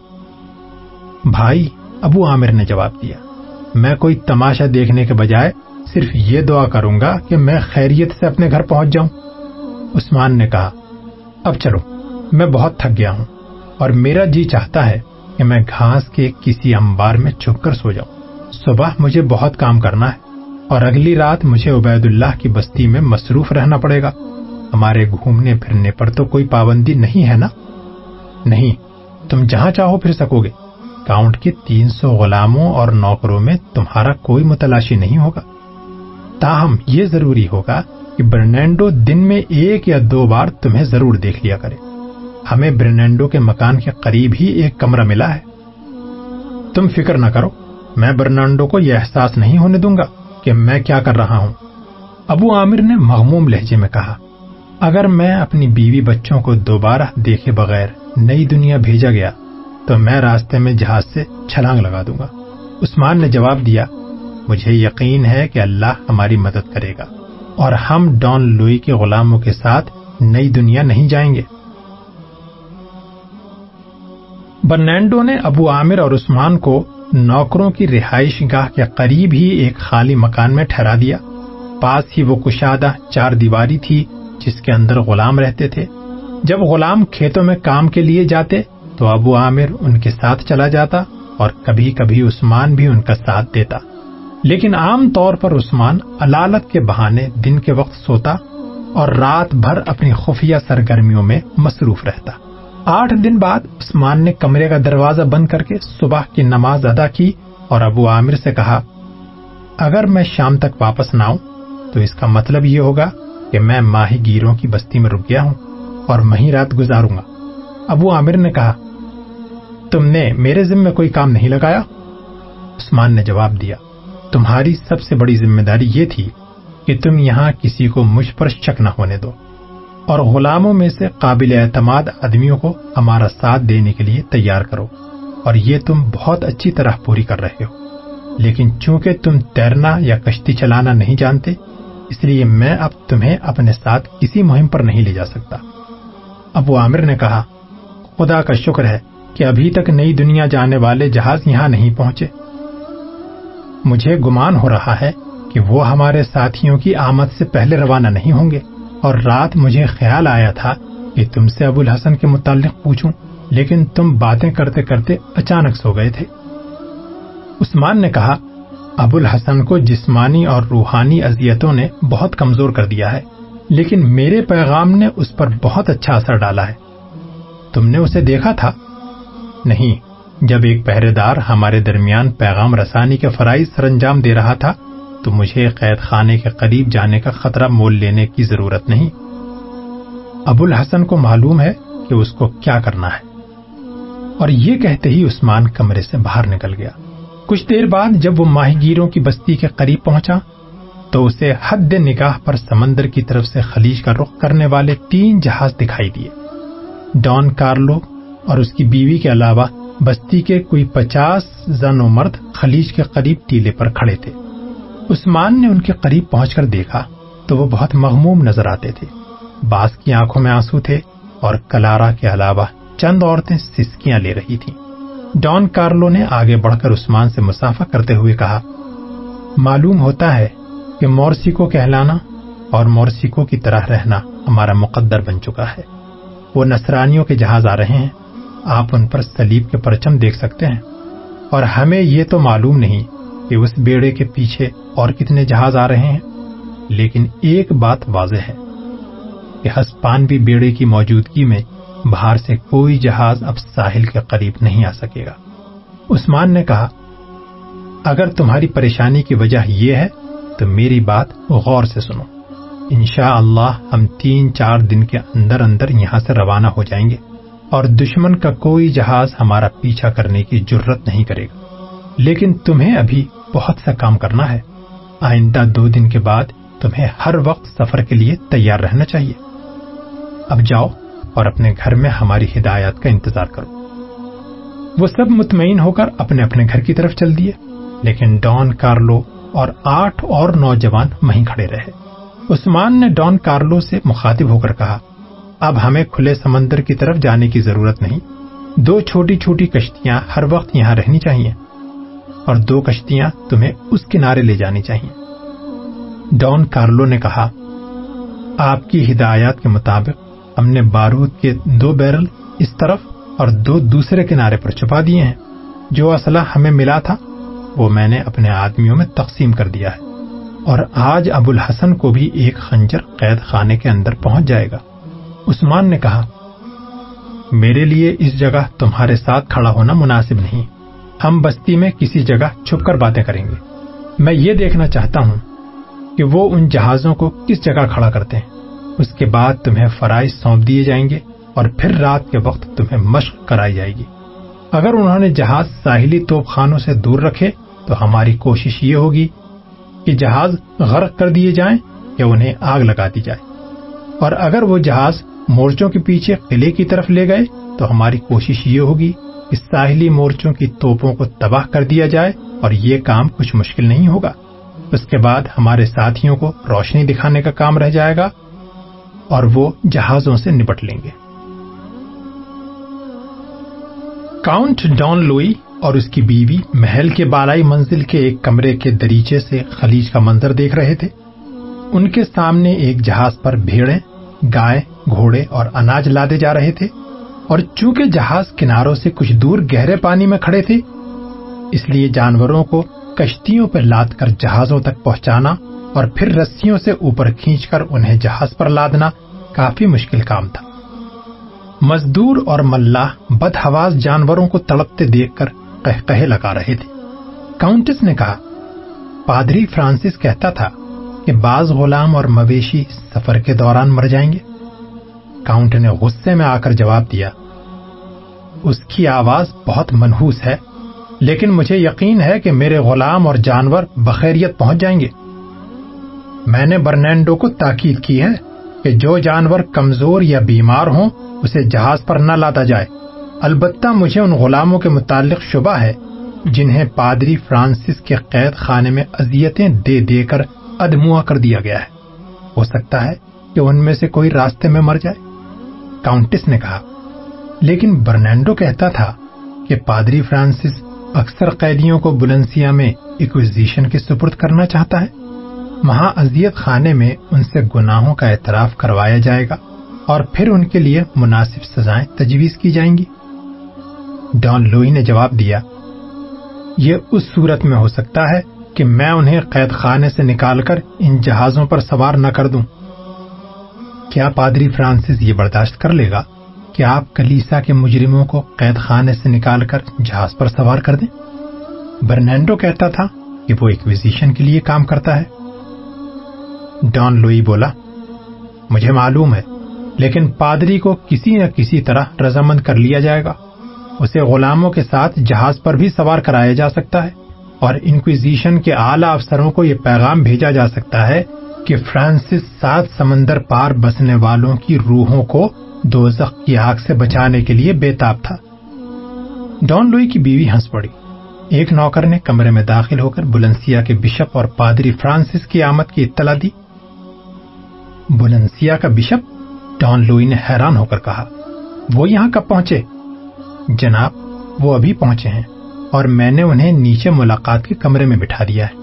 بھائی، ابو عامر نے جواب دیا، میں کوئی تماشا دیکھنے کے بجائے صرف یہ دعا کروں گا کہ میں خیریت سے اپنے گھر پہنچ جاؤں۔ عثمان نے کہا، اب چلو، میں بہت تھک گیا ہوں اور میرا جی چاہتا ہے کہ میں گھاس کے کسی امبار میں چھپ کر سو جاؤں۔ صبح مجھے بہت کام کرنا ہے اور اگلی رات مجھے عبید اللہ کی بستی میں مصروف رہنا پڑے گا۔ ہمارے گھومنے پھرنے پر تو کوئی پابندی نہیں ہے نا؟ نہیں، تم جہاں چاہو پھر سکو گے۔ کاؤنٹ کے تین سو غلاموں اور نوکروں میں تمہارا کوئی متلاشی نہیں ہوگا۔ تاہم، یہ ضروری ہوگا کہ برنینڈو دن میں ایک یا دو بار تمہیں ضرور دیکھ لیا کرے۔ ہمیں برنینڈو کے مکان کے قریب ہی ایک کمرہ ملا ہے۔ تم فکر نہ کرو، میں برنانڈو کو یہ احساس نہیں ہونے دوں گا کہ میں کیا کر رہا ہوں۔ ابو عامر نے مغموم لہجے میں کہا، اگر میں اپنی بیوی بچوں کو دوبارہ دیکھے بغیر نئی دنیا بھیجا گیا، تو میں راستے میں جہاز سے چھلانگ لگا دوں گا۔ عثمان نے جواب دیا، مجھے یقین ہے کہ اللہ ہماری مدد کرے گا اور ہم ڈان لوئی کے غلاموں کے ساتھ نئی دنیا نہیں جائیں گے۔ برنینڈو نے ابو عامر اور عثمان کو نوکروں کی رہائش گاہ کے قریب ہی ایک خالی مکان میں ٹھہرا دیا۔ پاس ہی وہ کشادہ چار دیواری تھی جس کے اندر غلام رہتے تھے۔ جب غلام کھیتوں میں کام کے لیے جاتے تو ابو عامر ان کے ساتھ چلا جاتا اور کبھی کبھی عثمان بھی ان کا ساتھ دیتا۔ لیکن عام طور پر عثمان علالت کے بہانے دن کے وقت سوتا اور رات بھر اپنی خفیہ سرگرمیوں میں مصروف رہتا۔ آٹھ دن بعد عثمان نے کمرے کا دروازہ بند کر کے صبح کی نماز ادا کی اور ابو عامر سے کہا، اگر میں شام تک واپس نہ آؤں، تو اس کا مطلب یہ ہوگا کہ میں ماہی گیروں کی بستی میں رک گیا ہوں اور وہیں رات گزاروں گا۔ ابو عامر نے کہا، تم نے میرے ذمے کوئی کام نہیں لگایا؟ عثمان نے جواب دیا، تمہاری سب سے بڑی ذمہ داری یہ تھی کہ تم یہاں کسی کو مجھ پر شک نہ ہونے دو۔ اور غلاموں میں سے قابل اعتماد آدمیوں کو ہمارا ساتھ دینے کے لیے تیار کرو اور یہ تم بہت اچھی طرح پوری کر رہے ہو۔ لیکن چونکہ تم تیرنا یا کشتی چلانا نہیں جانتے، اس لیے میں اب تمہیں اپنے ساتھ کسی مہم پر نہیں لے جا سکتا۔ ابو عامر نے کہا، خدا کا شکر ہے کہ ابھی تک نئی دنیا جانے والے جہاز یہاں نہیں پہنچے۔ مجھے گمان ہو رہا ہے کہ وہ ہمارے ساتھیوں کی آمد سے پہلے روانہ نہیں ہوں گے۔ اور رات مجھے خیال آیا تھا کہ تم سے ابو الحسن کے متعلق پوچھوں، لیکن تم باتیں کرتے کرتے اچانک سو گئے تھے۔ عثمان نے کہا، ابو الحسن کو جسمانی اور روحانی اذیتوں نے بہت کمزور کر دیا ہے، لیکن میرے پیغام نے اس پر بہت اچھا اثر ڈالا ہے۔ تم نے اسے دیکھا تھا؟ نہیں، جب ایک پہرے دار ہمارے درمیان پیغام رسانی کے فرائض سر انجام دے رہا تھا تو مجھے قید خانے کے قریب جانے کا خطرہ مول لینے کی ضرورت نہیں۔ ابو الحسن کو معلوم ہے کہ اس کو کیا کرنا ہے۔ اور یہ کہتے ہی عثمان کمرے سے باہر نکل گیا۔ کچھ دیر بعد جب وہ ماہی گیروں کی بستی کے قریب پہنچا، تو اسے حد نکاح پر سمندر کی طرف سے خلیج کا رخ کرنے والے تین جہاز دکھائی دیے۔ ڈان کارلو اور اس کی بیوی کے علاوہ بستی کے کوئی پچاس زن و مرد خلیج کے قریب ٹیلے پر کھڑے تھے۔ عثمان نے ان کے قریب پہنچ کر دیکھا تو وہ بہت مغموم نظر آتے تھے۔ باس کی آنکھوں میں آنسو تھے اور کلارا کے علاوہ چند عورتیں سسکیاں لے رہی تھیں۔ ڈان کارلو نے آگے بڑھ کر عثمان سے مسافہ کرتے ہوئے کہا، معلوم ہوتا ہے کہ مورسیکو کہلانا اور مورسیکو کی طرح رہنا ہمارا مقدر بن چکا ہے۔ وہ نصرانیوں کے جہاز آ رہے ہیں، آپ ان پر سلیب کے پرچم دیکھ سکتے ہیں۔ اور ہمیں یہ تو معلوم نہیں کہ اس بیڑے کے پیچھے اور کتنے جہاز آ رہے ہیں۔ لیکن ایک بات واضح ہے کہ ہسپانوی بیڑے کی موجودگی میں باہر سے کوئی جہاز اب ساحل کے قریب نہیں آ سکے گا۔ عثمان نے کہا، اگر تمہاری پریشانی کی وجہ یہ ہے، تو میری بات غور سے سنو۔ انشاء اللہ ہم تین چار دن کے اندر اندر یہاں سے روانہ ہو جائیں گے اور دشمن کا کوئی جہاز ہمارا پیچھا کرنے کی ضرورت نہیں کرے گا۔ لیکن تمہیں ابھی بہت سا کام کرنا ہے۔ آئندہ دو دن کے بعد تمہیں ہر وقت سفر کے لیے تیار رہنا چاہیے۔ اب جاؤ اور اپنے گھر میں ہماری ہدایات کا انتظار کرو۔ وہ سب مطمئن ہو کر اپنے اپنے گھر کی طرف چل دیے، لیکن ڈان کارلو اور آٹھ اور نوجوان وہیں کھڑے رہے۔ عثمان نے ڈان کارلو سے مخاطب ہو کر کہا، اب ہمیں کھلے سمندر کی طرف جانے کی ضرورت نہیں۔ دو چھوٹی چھوٹی کشتیاں ہر وقت یہاں رہنی چاہیے۔ اور دو کشتیاں تمہیں اس کنارے لے جانی چاہیے ڈان کارلو نے کہا، آپ کی ہدایات کے مطابق ہم نے بارود کے دو بیرل اس طرف اور دو دوسرے کنارے پر چھپا دیے ہیں۔ جو اسلحہ ہمیں ملا تھا، وہ میں نے اپنے آدمیوں میں تقسیم کر دیا ہے۔ اور آج ابو الحسن کو بھی ایک خنجر قید خانے کے اندر پہنچ جائے گا۔ عثمان نے کہا، میرے لیے اس جگہ تمہارے ساتھ کھڑا ہونا مناسب نہیں۔ ہم بستی میں کسی جگہ چھپ کر باتیں کریں گے۔ میں یہ دیکھنا چاہتا ہوں کہ وہ ان جہازوں کو کس جگہ کھڑا کرتے ہیں۔ اس کے بعد تمہیں فرائض سونپ دیے جائیں گے اور پھر رات کے وقت تمہیں مشق کرائی جائے گی۔ اگر انہوں نے جہاز ساحلی توپ خانوں سے دور رکھے تو ہماری کوشش یہ ہوگی کہ جہاز غرق کر دیے جائیں یا انہیں آگ لگا دی جائے۔ اور اگر وہ جہاز مورچوں کے پیچھے قلعے کی طرف لے گئے تو ہماری کوشش یہ ہوگی کہ ساحلی مورچوں کی توپوں کو تباہ کر دیا جائے اور یہ کام کچھ مشکل نہیں ہوگا۔ اس کے بعد ہمارے ساتھیوں کو روشنی دکھانے کا کام رہ جائے گا اور وہ جہازوں سے نپٹ لیں گے۔ کاؤنٹ ڈان لوئی اور اس کی بیوی محل کے بالائی منزل کے ایک کمرے کے دریچے سے خلیج کا منظر دیکھ رہے تھے۔ ان کے سامنے ایک جہاز پر بھیڑے گائے، گھوڑے اور اناج لادے جا رہے تھے۔ اور چونکہ جہاز کناروں سے کچھ دور گہرے پانی میں کھڑے تھے، اس لیے جانوروں کو کشتیوں پر لاد کر جہازوں تک پہنچانا اور پھر رسیوں سے اوپر کھینچ کر انہیں جہاز پر لادنا کافی مشکل کام تھا۔ مزدور اور ملاح بد حواس جانوروں کو تڑپتے دیکھ کر کہہ لگا رہے تھے۔ کاؤنٹس نے کہا، پادری فرانسس کہتا تھا کہ بعض غلام اور مویشی سفر کے دوران مر جائیں گے۔ کاؤنٹ نے غصے میں آ کر جواب دیا اس کی آواز بہت منحوس ہے، لیکن مجھے یقین ہے کہ میرے غلام اور جانور بخیریت پہنچ جائیں گے۔ میں نے برنینڈو کو تاکید کی ہے کہ جو جانور کمزور یا بیمار ہوں، اسے جہاز پر نہ لاتا جائے۔ البتہ مجھے ان غلاموں کے متعلق شبہ ہے، جنہیں پادری فرانسس کے قید خانے میں اذیتیں دے دے کر ادموا کر دیا گیا ہے۔ ہو سکتا ہے کہ ان میں سے کوئی راستے میں مر جائے۔ کاؤنٹس نے کہا۔ لیکن برنینڈو کہتا تھا کہ پادری فرانسس اکثر قیدیوں کو بلنسیا میں ایکوزیشن کے سپرد کرنا چاہتا ہے۔ وہاں ازیت خانے میں ان سے گناہوں کا اعتراف کروایا جائے گا اور پھر ان کے لیے مناسب سزائیں تجویز کی جائیں گی۔ ڈان لوئی نے جواب دیا، یہ اس صورت میں ہو سکتا ہے کہ میں انہیں قید خانے سے نکال کر ان جہازوں پر سوار نہ کر دوں۔ کیا پادری فرانسس یہ برداشت کر لے گا؟ کہ آپ کلیسا کے مجرموں کو قید خانے سے نکال کر جہاز پر سوار کر دیں؟ برنینڈو کہتا تھا کہ وہ ایکویزیشن کے لیے کام کرتا ہے۔ ڈان لوئی بولا، مجھے معلوم ہے، لیکن پادری کو کسی نہ کسی طرح رضامند کر لیا جائے گا۔ اسے غلاموں کے ساتھ جہاز پر بھی سوار کرایا جا سکتا ہے اور انکویزیشن کے اعلی افسروں کو یہ پیغام بھیجا جا سکتا ہے کہ فرانسس سات سمندر پار بسنے والوں کی روحوں کو دو کی آگ سے بچانے کے لیے بےتاب تھا۔ ڈان لوئی کی بیوی ہنس پڑی۔ ایک نوکر نے کمرے میں داخل ہو کر بلنسیا کے بشپ اور پادری فرانسس کی آمد کی اطلاع دی۔ بلنسیا کا بشپ؟ ڈان لوئی نے حیران ہو کر کہا۔ وہ یہاں کب پہنچے؟ جناب، وہ ابھی پہنچے ہیں اور میں نے انہیں نیچے ملاقات کے کمرے میں بٹھا دیا ہے۔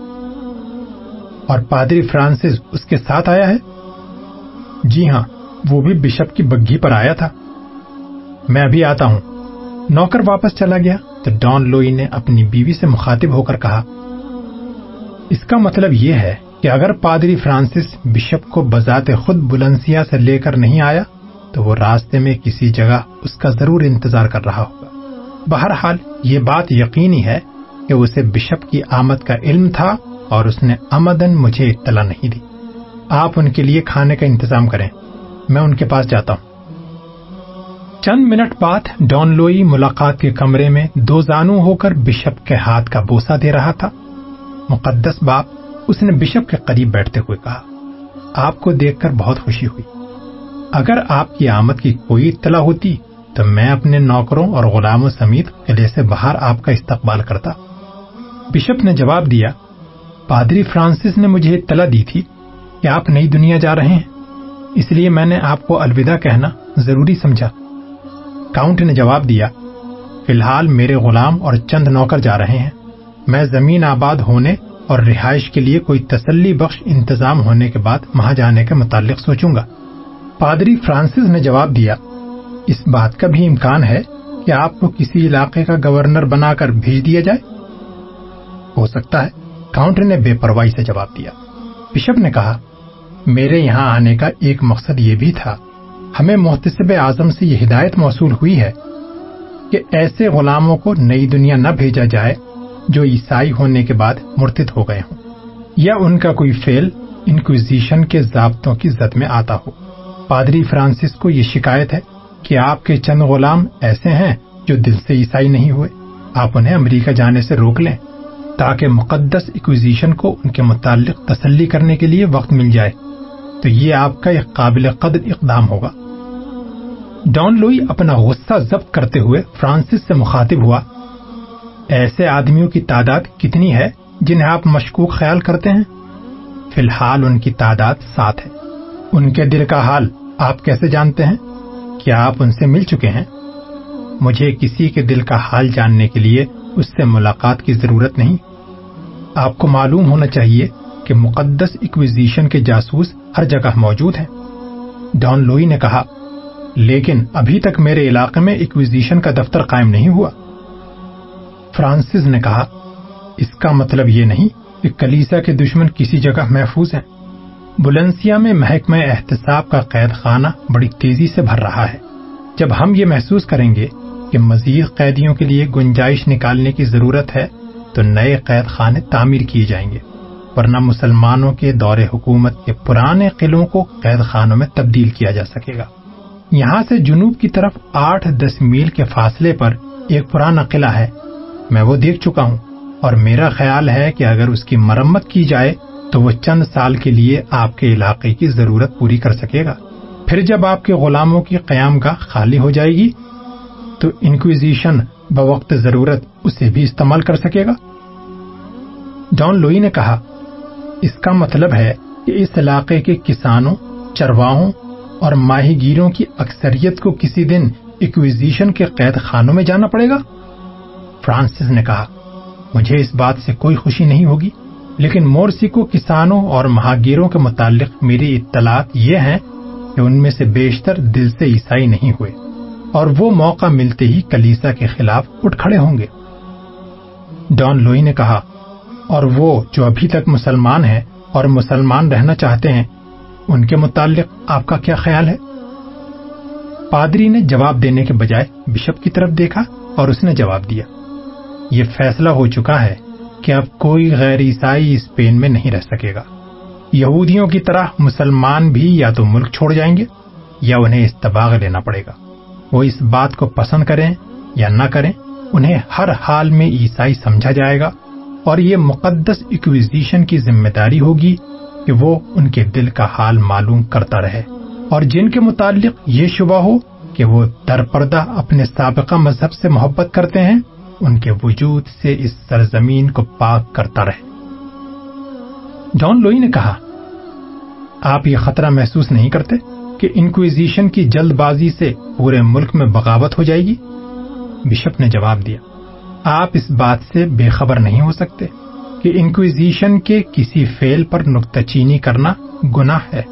اور پادری فرانسس اس کے ساتھ آیا ہے؟ جی ہاں وہ بھی بشپ کی بگھی پر آیا تھا۔ میں ابھی آتا ہوں۔ نوکر واپس چلا گیا تو ڈان لوئی نے اپنی بیوی سے مخاطب ہو کر کہا، اس کا مطلب یہ ہے کہ اگر پادری فرانسس بشپ کو بذات خود بلنسیا سے لے کر نہیں آیا، تو وہ راستے میں کسی جگہ اس کا ضرور انتظار کر رہا ہوگا۔ بہرحال، یہ بات یقینی ہے کہ اسے بشپ کی آمد کا علم تھا اور اس نے امدن مجھے اطلاع نہیں دی۔ آپ ان کے لیے کھانے کا انتظام کریں۔ میں ان کے پاس جاتا ہوں۔ چند منٹ بعد ڈان لوئی ملاقات کے کمرے میں دو زانو ہو کر بشپ کے ہاتھ کا بوسا دے رہا تھا۔ مقدس باپ، اس نے بشپ کے قریب بیٹھتے ہوئے کہا، آپ کو دیکھ کر بہت خوشی ہوئی۔ اگر آپ کی آمد کی کوئی اطلاع ہوتی تو میں اپنے نوکروں اور غلاموں سمیت قلعے سے باہر آپ کا استقبال کرتا۔ بشپ نے جواب دیا، پادری فرانسس نے مجھے اطلاع دی تھی کہ آپ نئی دنیا جا رہے ہیں۔ اس لیے میں نے آپ کو الوداع کہنا ضروری سمجھا۔ کاؤنٹ نے جواب دیا، فی الحال میرے غلام اور چند نوکر جا رہے ہیں۔ میں زمین آباد ہونے اور رہائش کے لیے کوئی تسلی بخش انتظام ہونے کے بعد وہاں جانے کے متعلق سوچوں گا۔ پادری فرانسس نے جواب دیا، اس بات کا بھی امکان ہے کہ آپ کو کسی علاقے کا گورنر بنا کر بھیج دیا جائے۔ ہو سکتا ہے کاؤنٹر نے بے پرواہی سے جواب دیا۔ بشپ نے کہا میرے یہاں آنے کا ایک مقصد یہ بھی تھا۔ ہمیں محتسب اعظم سے یہ ہدایت موصول ہوئی ہے کہ ایسے غلاموں کو نئی دنیا نہ بھیجا جائے جو عیسائی ہونے کے بعد مرتد ہو گئے ہوں۔ یا ان کا کوئی فیل انکوزیشن کے ضابطوں کی زد میں آتا ہو۔ پادری فرانسس کو یہ شکایت ہے کہ آپ کے چند غلام ایسے ہیں جو دل سے عیسائی نہیں ہوئے۔ آپ انہیں امریکہ جانے سے روک لیں تاکہ مقدس ایکوزیشن کو ان کے متعلق تسلی کرنے کے لیے وقت مل جائے۔ تو یہ آپ کا ایک قابل قدر اقدام ہوگا۔ ڈان لوئی اپنا غصہ ضبط کرتے ہوئے فرانسس سے مخاطب ہوا۔ ایسے آدمیوں کی تعداد کتنی ہے جنہیں آپ مشکوک خیال کرتے ہیں؟ فی الحال ان کی تعداد سات ہے۔ ان کے دل کا حال آپ کیسے جانتے ہیں؟ کیا آپ ان سے مل چکے ہیں؟ مجھے کسی کے دل کا حال جاننے کے لیے اس سے ملاقات کی ضرورت نہیں۔ آپ کو معلوم ہونا چاہیے کہ مقدس اکویزیشن کے جاسوس ہر جگہ موجود ہیں۔ ڈان لوئی نے کہا، لیکن ابھی تک میرے علاقے میں ایکویزیشن کا دفتر قائم نہیں ہوا۔ فرانسس نے کہا، اس کا مطلب یہ نہیں کہ کلیسا کے دشمن کسی جگہ محفوظ ہیں۔ بلنسیا میں محکمہ احتساب کا قید خانہ بڑی تیزی سے بھر رہا ہے۔ جب ہم یہ محسوس کریں گے کہ مزید قیدیوں کے لیے گنجائش نکالنے کی ضرورت ہے، تو نئے قید خانے تعمیر کیے جائیں گے۔ ورنہ مسلمانوں کے دور حکومت کے پرانے قلعوں کو قید خانوں میں تبدیل کیا جا سکے گا۔ یہاں سے جنوب کی طرف آٹھ دس میل کے فاصلے پر ایک پرانا قلعہ ہے۔ میں وہ دیکھ چکا ہوں اور میرا خیال ہے کہ اگر اس کی مرمت کی جائے تو وہ چند سال کے لیے آپ کے علاقے کی ضرورت پوری کر سکے گا۔ پھر جب آپ کے غلاموں کی قیام گاہ خالی ہو جائے گی تو انکویزیشن بوقت ضرورت اسے بھی استعمال کر سکے گا۔ ڈان لوئی نے کہا اس کا مطلب ہے کہ اس علاقے کے کسانوں، چرواہوں اور ماہی گیروں کی اکثریت کو کسی دن ایکویزیشن کے قید خانوں میں جانا پڑے گا؟ فرانسس نے کہا، مجھے اس بات سے کوئی خوشی نہیں ہوگی، لیکن مورسی کو کسانوں اور مہاگیروں کے متعلق میری اطلاعات یہ ہیں کہ ان میں سے بیشتر دل سے عیسائی نہیں ہوئے اور وہ موقع ملتے ہی کلیسا کے خلاف اٹھ کھڑے ہوں گے۔ ڈان لوئی نے کہا اور وہ جو ابھی تک مسلمان ہیں اور مسلمان رہنا چاہتے ہیں، ان کے متعلق آپ کا کیا خیال ہے؟ پادری نے جواب دینے کے بجائے بشپ کی طرف دیکھا اور اس نے جواب دیا، یہ فیصلہ ہو چکا ہے کہ اب کوئی غیر عیسائی اسپین میں نہیں رہ سکے گا۔ یہودیوں کی طرح مسلمان بھی یا تو ملک چھوڑ جائیں گے یا انہیں استباغ لینا پڑے گا۔ وہ اس بات کو پسند کریں یا نہ کریں، انہیں ہر حال میں عیسائی سمجھا جائے گا۔ اور یہ مقدس ایکویزیشن کی ذمہ داری ہوگی کہ وہ ان کے دل کا حال معلوم کرتا رہے اور جن کے متعلق یہ شبہ ہو کہ وہ در پردہ اپنے سابقہ مذہب سے محبت کرتے ہیں، ان کے وجود سے اس سرزمین کو پاک کرتا رہے۔ جان لوئی نے کہا، آپ یہ خطرہ محسوس نہیں کرتے کہ انکویزیشن کی جلد بازی سے پورے ملک میں بغاوت ہو جائے گی؟ بشپ نے جواب دیا۔ آپ اس بات سے بے خبر نہیں ہو سکتے کہ انکویزیشن کے کسی فیل پر نکتہ چینی کرنا گناہ ہے۔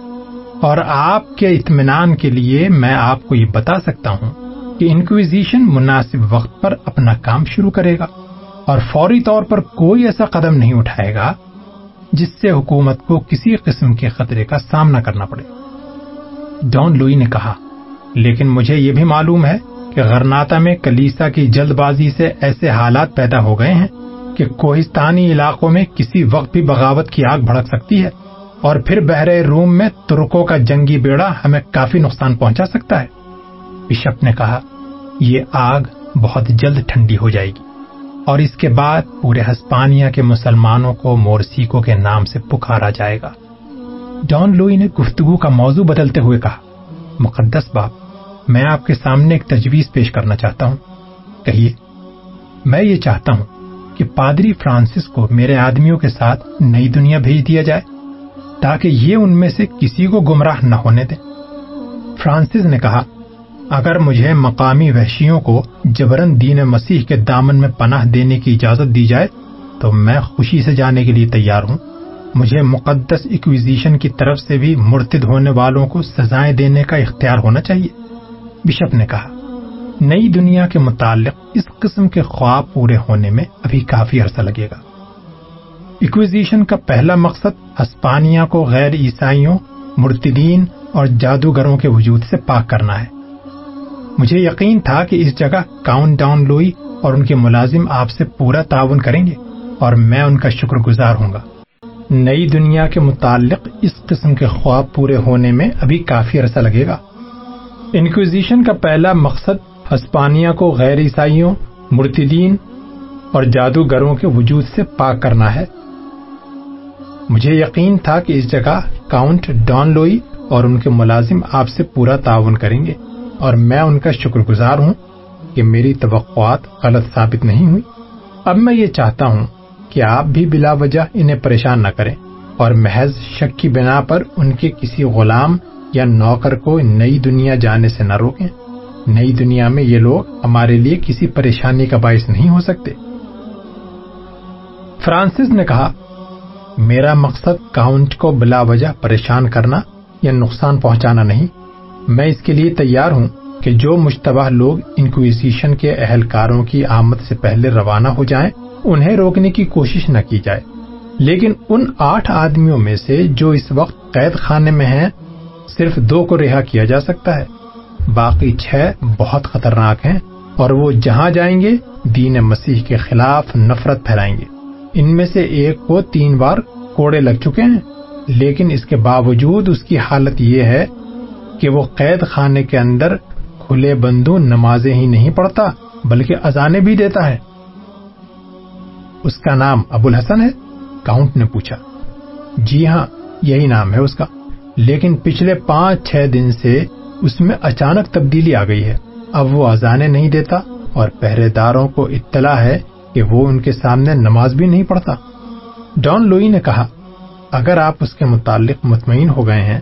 اور آپ کے اطمینان کے لیے میں آپ کو یہ بتا سکتا ہوں کہ انکویزیشن مناسب وقت پر اپنا کام شروع کرے گا اور فوری طور پر کوئی ایسا قدم نہیں اٹھائے گا جس سے حکومت کو کسی قسم کے خطرے کا سامنا کرنا پڑے۔ ڈان لوئی نے کہا، لیکن مجھے یہ بھی معلوم ہے کہ غرناتا میں کلیسا کی جلد بازی سے ایسے حالات پیدا ہو گئے ہیں کہ کوہستانی علاقوں میں کسی وقت بھی بغاوت کی آگ بھڑک سکتی ہے اور پھر بحر روم میں ترکوں کا جنگی بیڑا ہمیں کافی نقصان پہنچا سکتا ہے۔ بشپ نے کہا، یہ آگ بہت جلد ٹھنڈی ہو جائے گی۔ اور اس کے بعد پورے ہسپانیہ کے مسلمانوں کو مورسیکو کے نام سے پکارا جائے گا۔ ڈان لوئی نے گفتگو کا موضوع بدلتے ہوئے کہا، مقدس باپ میں آپ کے سامنے ایک تجویز پیش کرنا چاہتا ہوں۔ کہیے، میں یہ چاہتا ہوں کہ پادری فرانسس کو میرے آدمیوں کے ساتھ نئی دنیا بھیج دیا جائے، تاکہ یہ ان میں سے کسی کو گمراہ نہ ہونے دیں۔ فرانسس نے کہا، اگر مجھے مقامی وحشیوں کو جبرن دین مسیح کے دامن میں پناہ دینے کی اجازت دی جائے، تو میں خوشی سے جانے کے لیے تیار ہوں۔ مجھے مقدس ایکویزیشن کی طرف سے بھی مرتد ہونے والوں کو سزائیں دینے کا اختیار ہونا چاہیے۔ بشپ نے کہا، نئی دنیا کے متعلق اس قسم کے خواب پورے ہونے میں ابھی کافی عرصہ لگے گا۔ ایکویزیشن کا پہلا مقصد ہسپانیہ کو غیر عیسائیوں، مرتدین اور جادوگروں کے وجود سے پاک کرنا ہے۔ مجھے یقین تھا کہ اس جگہ کاؤنٹ ڈاؤن لوئی اور ان کے ملازم آپ سے پورا تعاون کریں گے اور میں ان کا شکر گزار ہوں گا۔ نئی دنیا کے متعلق اس قسم کے خواب پورے ہونے میں ابھی کافی عرصہ لگے گا۔ انکوزیشن کا پہلا مقصد ہسپانیہ کو غیر عیسائیوں، مرتدین اور جادوگروں کے وجود سے پاک کرنا ہے۔ مجھے یقین تھا کہ اس جگہ کاؤنٹ ڈان لوئی اور ان کے ملازم آپ سے پورا تعاون کریں گے اور میں ان کا شکر گزار ہوں کہ میری توقعات غلط ثابت نہیں ہوئی۔ اب میں یہ چاہتا ہوں کہ آپ بھی بلا وجہ انہیں پریشان نہ کریں اور محض شک کی بنا پر ان کے کسی غلام یا نوکر کو نئی دنیا جانے سے نہ روکیں۔ نئی دنیا میں یہ لوگ ہمارے لیے کسی پریشانی کا باعث نہیں ہو سکتے۔ فرانسس نے کہا، میرا مقصد کاؤنٹ کو بلا وجہ پریشان کرنا یا نقصان پہنچانا نہیں۔ میں اس کے لیے تیار ہوں کہ جو مشتبہ لوگ انکویزیشن کے اہلکاروں کی آمد سے پہلے روانہ ہو جائیں، انہیں روکنے کی کوشش نہ کی جائے۔ لیکن ان آٹھ آدمیوں میں سے جو اس وقت قید خانے میں ہیں صرف دو کو رہا کیا جا سکتا ہے۔ باقی چھ بہت خطرناک ہیں اور وہ جہاں جائیں گے، دین مسیح کے خلاف نفرت پھیلائیں گے۔ ان میں سے ایک کو تین بار کوڑے لگ چکے ہیں، لیکن اس کے باوجود اس کی حالت یہ ہے کہ وہ قید خانے کے اندر کھلے بندو نمازیں ہی نہیں پڑھتا، بلکہ اذانے بھی دیتا ہے۔ اس کا نام ابو الحسن ہے، کاؤنٹ نے پوچھا۔ جی ہاں یہی نام ہے اس کا۔ لیکن پچھلے پانچ چھ دن سے اس میں اچانک تبدیلی آ گئی ہے۔ اب وہ اذانے نہیں دیتا اور پہرے داروں کو اطلاع ہے کہ وہ ان کے سامنے نماز بھی نہیں پڑھتا۔ ڈان لوئی نے کہا، اگر آپ اس کے متعلق مطمئن ہو گئے ہیں،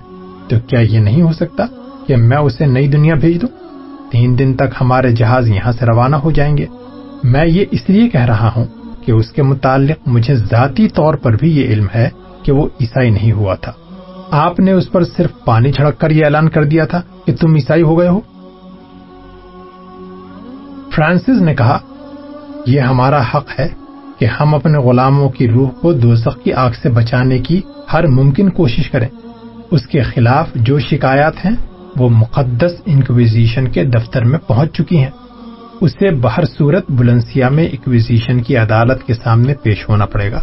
تو کیا یہ نہیں ہو سکتا کہ میں اسے نئی دنیا بھیج دوں؟ تین دن تک ہمارے جہاز یہاں سے روانہ ہو جائیں گے۔ میں یہ اس لیے کہہ رہا ہوں کہ اس کے متعلق مجھے ذاتی طور پر بھی یہ علم ہے کہ وہ عیسائی نہیں ہوا تھا۔ آپ نے اس پر صرف پانی چھڑک کر یہ اعلان کر دیا تھا کہ تم عیسائی ہو گئے ہو؟ فرانسس نے کہا، یہ ہمارا حق ہے کہ ہم اپنے غلاموں کی روح کو دوزخ کی آگ سے بچانے کی ہر ممکن کوشش کریں۔ اس کے خلاف جو شکایات ہیں، وہ مقدس انکویزیشن کے دفتر میں پہنچ چکی ہیں۔ اسے بہر صورت بلنسیا میں ایکویزیشن کی عدالت کے سامنے پیش ہونا پڑے گا۔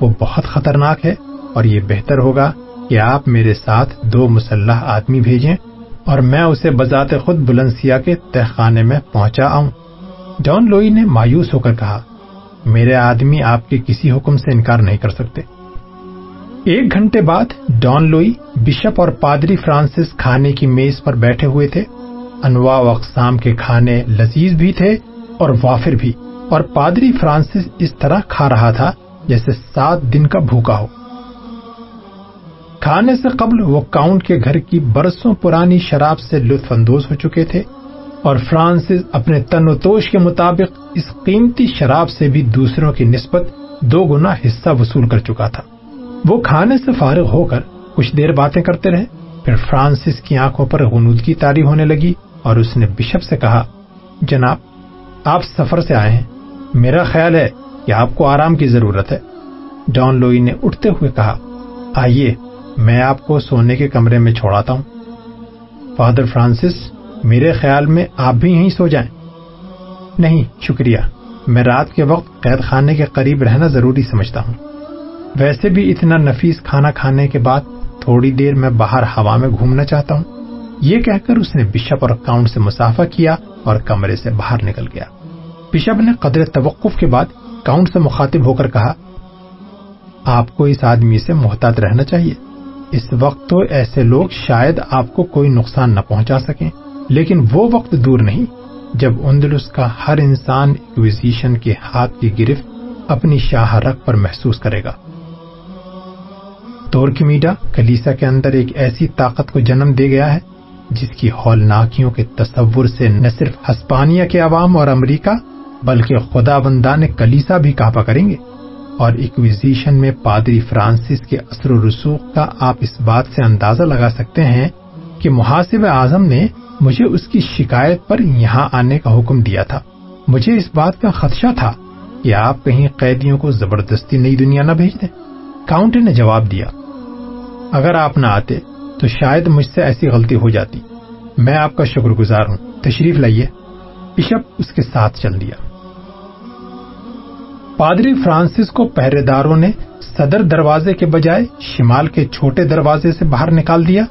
وہ بہت خطرناک ہے اور یہ بہتر ہوگا کہ آپ میرے ساتھ دو مسلح آدمی بھیجیں اور میں اسے بذات خود بلنسیا کے تہخانے میں پہنچا آؤں۔ جان لوئی نے مایوس ہو کر کہا، میرے آدمی آپ کے کسی حکم سے انکار نہیں کر سکتے۔ ایک گھنٹے بعد ڈان لوئی بشپ اور پادری فرانسس کھانے کی میز پر بیٹھے ہوئے تھے۔ انواع و اقسام کے کھانے لذیذ بھی تھے اور وافر بھی، اور پادری فرانسس اس طرح کھا رہا تھا جیسے سات دن کا بھوکا ہو۔ کھانے سے قبل وہ کاؤنٹ کے گھر کی برسوں پرانی شراب سے لطف اندوز ہو چکے تھے اور فرانسس اپنے تن و توش کے مطابق اس قیمتی شراب سے بھی دوسروں کی نسبت دو گنا حصہ وصول کر چکا تھا۔ وہ کھانے سے فارغ ہو کر کچھ دیر باتیں کرتے رہے، پھر فرانسس کی آنکھوں پر غنودگی تاری ہونے لگی اور اس نے بشپ سے کہا، جناب، آپ سفر سے آئے ہیں۔ میرا خیال ہے کہ آپ کو آرام کی ضرورت ہے۔ ڈان لوئی نے اٹھتے ہوئے کہا، آئیے۔ میں آپ کو سونے کے کمرے میں چھوڑاتا ہوں۔ فادر فرانسس، میرے خیال میں آپ بھی یہیں سو جائیں۔ نہیں، شکریہ۔ میں رات کے وقت قید خانے کے قریب رہنا ضروری سمجھتا ہوں۔ ویسے بھی اتنا نفیس کھانا کھانے کے بعد تھوڑی دیر میں باہر ہوا میں گھومنا چاہتا ہوں۔ یہ کہہ کر اس نے بشپ اور اکاؤنٹ سے مسافہ کیا اور کمرے سے باہر نکل گیا۔ بشپ نے قدر توقف کے بعد کاؤنٹ سے مخاطب ہو کر کہا، آپ کو اس آدمی سے محتاط رہنا چاہیے۔ اس وقت تو ایسے لوگ شاید آپ کو کوئی نقصان نہ پہنچا سکیں، لیکن وہ وقت دور نہیں جب اندلس کا ہر انسان ایکویزیشن کے ہاتھ کی گرفت اپنی شاہ رق پر محسوس کرے گا۔ تورکمیڈا کلیسا کے اندر ایک ایسی طاقت کو جنم دے گیا ہے، جس کی ہولناکیوں کے تصور سے نہ صرف ہسپانیہ کے عوام اور امریکہ بلکہ خدا بندان کلیسا بھی کاپا کریں گے۔ اور ایکویزیشن میں پادری فرانسس کے اثر و رسوخ کا آپ اس بات سے اندازہ لگا سکتے ہیں کہ محاسب اعظم نے مجھے اس کی شکایت پر یہاں آنے کا حکم دیا تھا۔ مجھے اس بات کا خدشہ تھا کہ آپ کہیں قیدیوں کو زبردستی نئی دنیا نہ بھیج دیں۔ کاؤنٹر نے جواب دیا، اگر آپ نہ آتے تو شاید مجھ سے ایسی غلطی ہو جاتی۔ میں آپ کا شکر گزار ہوں۔ تشریف لائیے۔ بشپ اس کے ساتھ چل دیا۔ پادری فرانسس کو پہرے داروں نے صدر دروازے کے بجائے شمال کے چھوٹے دروازے سے باہر نکال دیا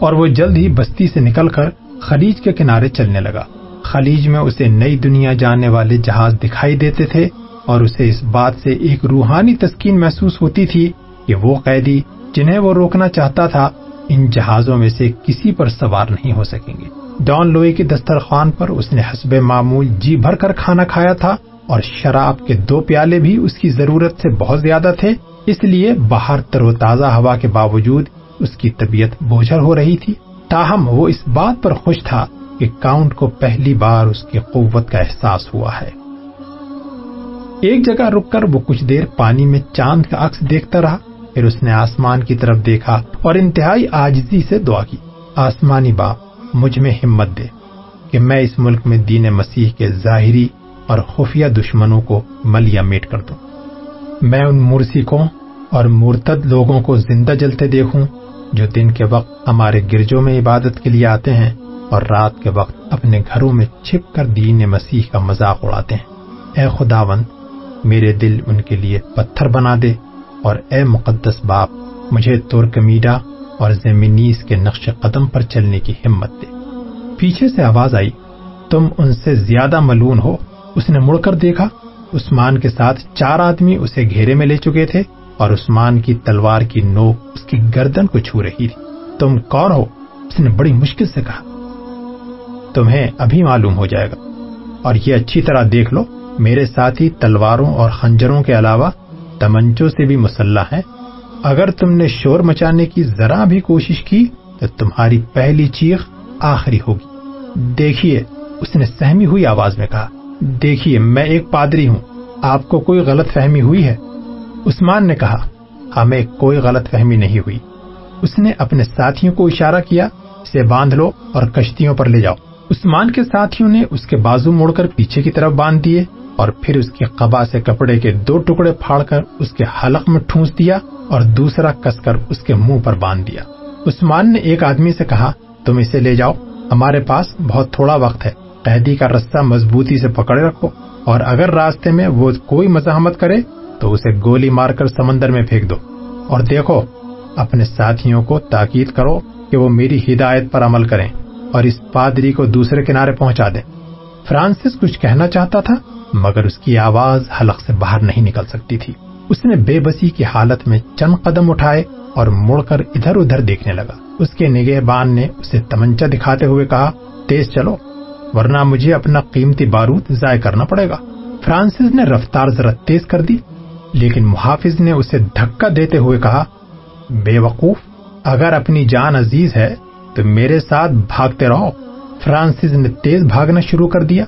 اور وہ جلد ہی بستی سے نکل کر خلیج کے کنارے چلنے لگا۔ خلیج میں اسے نئی دنیا جانے والے جہاز دکھائی دیتے تھے اور اسے اس بات سے ایک روحانی تسکین محسوس ہوتی تھی کہ وہ قیدی جنہیں وہ روکنا چاہتا تھا، ان جہازوں میں سے کسی پر سوار نہیں ہو سکیں گے۔ ڈان لوئی کے دسترخوان پر اس نے حسب معمول جی بھر کر کھانا کھایا تھا اور شراب کے دو پیالے بھی اس کی ضرورت سے بہت زیادہ تھے، اس لیے باہر تر و تازہ ہوا کے باوجود اس کی طبیعت بوجھر ہو رہی تھی۔ تاہم، وہ اس بات پر خوش تھا کہ کاؤنٹ کو پہلی بار اس کی قوت کا احساس ہوا ہے۔ ایک جگہ رک کر وہ کچھ دیر پانی میں چاند کا عکس دیکھتا رہا، پھر اس نے آسمان کی طرف دیکھا اور انتہائی آجزی سے دعا کی۔ آسمانی باپ، مجھ میں ہمت دے کہ میں اس ملک میں دین مسیح کے ظاہری اور خفیہ دشمنوں کو ملیا میٹ کر دوں۔ میں ان مرسیکوں اور مرتد لوگوں کو زندہ جلتے دیکھوں جو دن کے وقت ہمارے گرجوں میں عبادت کے لیے آتے ہیں اور رات کے وقت اپنے گھروں میں چھپ کر دین مسیح کا مذاق اڑاتے ہیں۔ اے خداوند، میرے دل ان کے لیے پتھر بنا دے اور اے مقدس باپ، مجھے ترکمیڈا اور زمینیس کے نقش قدم پر چلنے کی ہمت دے۔ پیچھے سے آواز آئی، تم ان سے زیادہ ملون ہو۔ اس نے مڑ کر دیکھا، عثمان کے ساتھ چار آدمی اسے گھیرے میں لے چکے تھے اور عثمان کی تلوار کی نوک اس کی گردن کو چھو رہی تھی۔ تم کون ہو؟ اس نے بڑی مشکل سے کہا۔ تمہیں ابھی معلوم ہو جائے گا۔ اور یہ اچھی طرح دیکھ لو، میرے ساتھی تلواروں اور خنجروں کے علاوہ تمنچوں سے بھی مسلح ہے اگر تم نے شور مچانے کی ذرا بھی کوشش کی، تو تمہاری پہلی چیخ آخری ہوگی۔ دیکھیے، اس نے سہمی ہوئی آواز میں کہا۔ دیکھیے، میں ایک پادری ہوں۔ آپ کو کوئی غلط فہمی ہوئی ہے؟ عثمان نے کہا، ہمیں کوئی غلط فہمی نہیں ہوئی۔ اس نے اپنے ساتھیوں کو اشارہ کیا، اسے باندھ لو اور کشتیوں پر لے جاؤ۔ عثمان کے ساتھیوں نے اس کے بازو موڑ کر پیچھے کی طرف باندھ دیے اور پھر اس کی قبا سے کپڑے کے دو ٹکڑے پھاڑ کر اس کے حلق میں ٹھونس دیا اور دوسرا کس کر اس کے منہ پر باندھ دیا۔ عثمان نے ایک آدمی سے کہا، تم اسے لے جاؤ، ہمارے پاس بہت تھوڑا وقت ہے۔ قیدی کا رستہ مضبوطی سے پکڑے رکھو اور اگر راستے میں وہ کوئی مزاحمت کرے تو اسے گولی مار کر سمندر میں پھینک دو۔ اور دیکھو، اپنے ساتھیوں کو تاکید کرو کہ وہ میری ہدایت پر عمل کریں اور اس پادری کو دوسرے کنارے پہنچا دیں۔ فرانسس کچھ کہنا چاہتا تھا، مگر اس کی آواز حلق سے باہر نہیں نکل سکتی تھی۔ اس نے بے بسی کی حالت میں چند قدم اٹھائے اور مڑ کر ادھر ادھر دیکھنے لگا۔ اس کے نگہ بان نے اسے تمنچا دکھاتے ہوئے کہا، تیز چلو۔ ورنہ مجھے اپنا قیمتی بارود ضائع کرنا پڑے گا۔ فرانسس نے رفتار ذرا تیز کر دی، لیکن محافظ نے اسے دھکا دیتے ہوئے کہا، بے وقوف، اگر اپنی جان عزیز ہے تو میرے ساتھ بھاگتے رہو۔ فرانسس نے تیز بھاگنا شروع کر دیا۔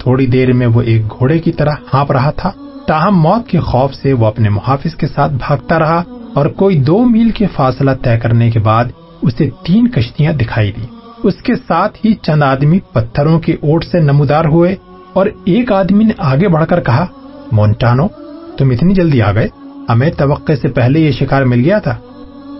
تھوڑی دیر میں وہ ایک گھوڑے کی طرح ہانپ رہا تھا۔ تاہم، موت کے خوف سے وہ اپنے محافظ کے ساتھ بھاگتا رہا اور کوئی دو میل کے فاصلہ طے کرنے کے بعد اسے تین کشتیاں دکھائی دی اس کے ساتھ ہی چند آدمی پتھروں کے اوٹ سے نمودار ہوئے اور ایک آدمی نے آگے بڑھ کر کہا، مونٹانو، تم اتنی جلدی آ گئے؟ ہمیں توقع سے پہلے یہ شکار مل گیا تھا.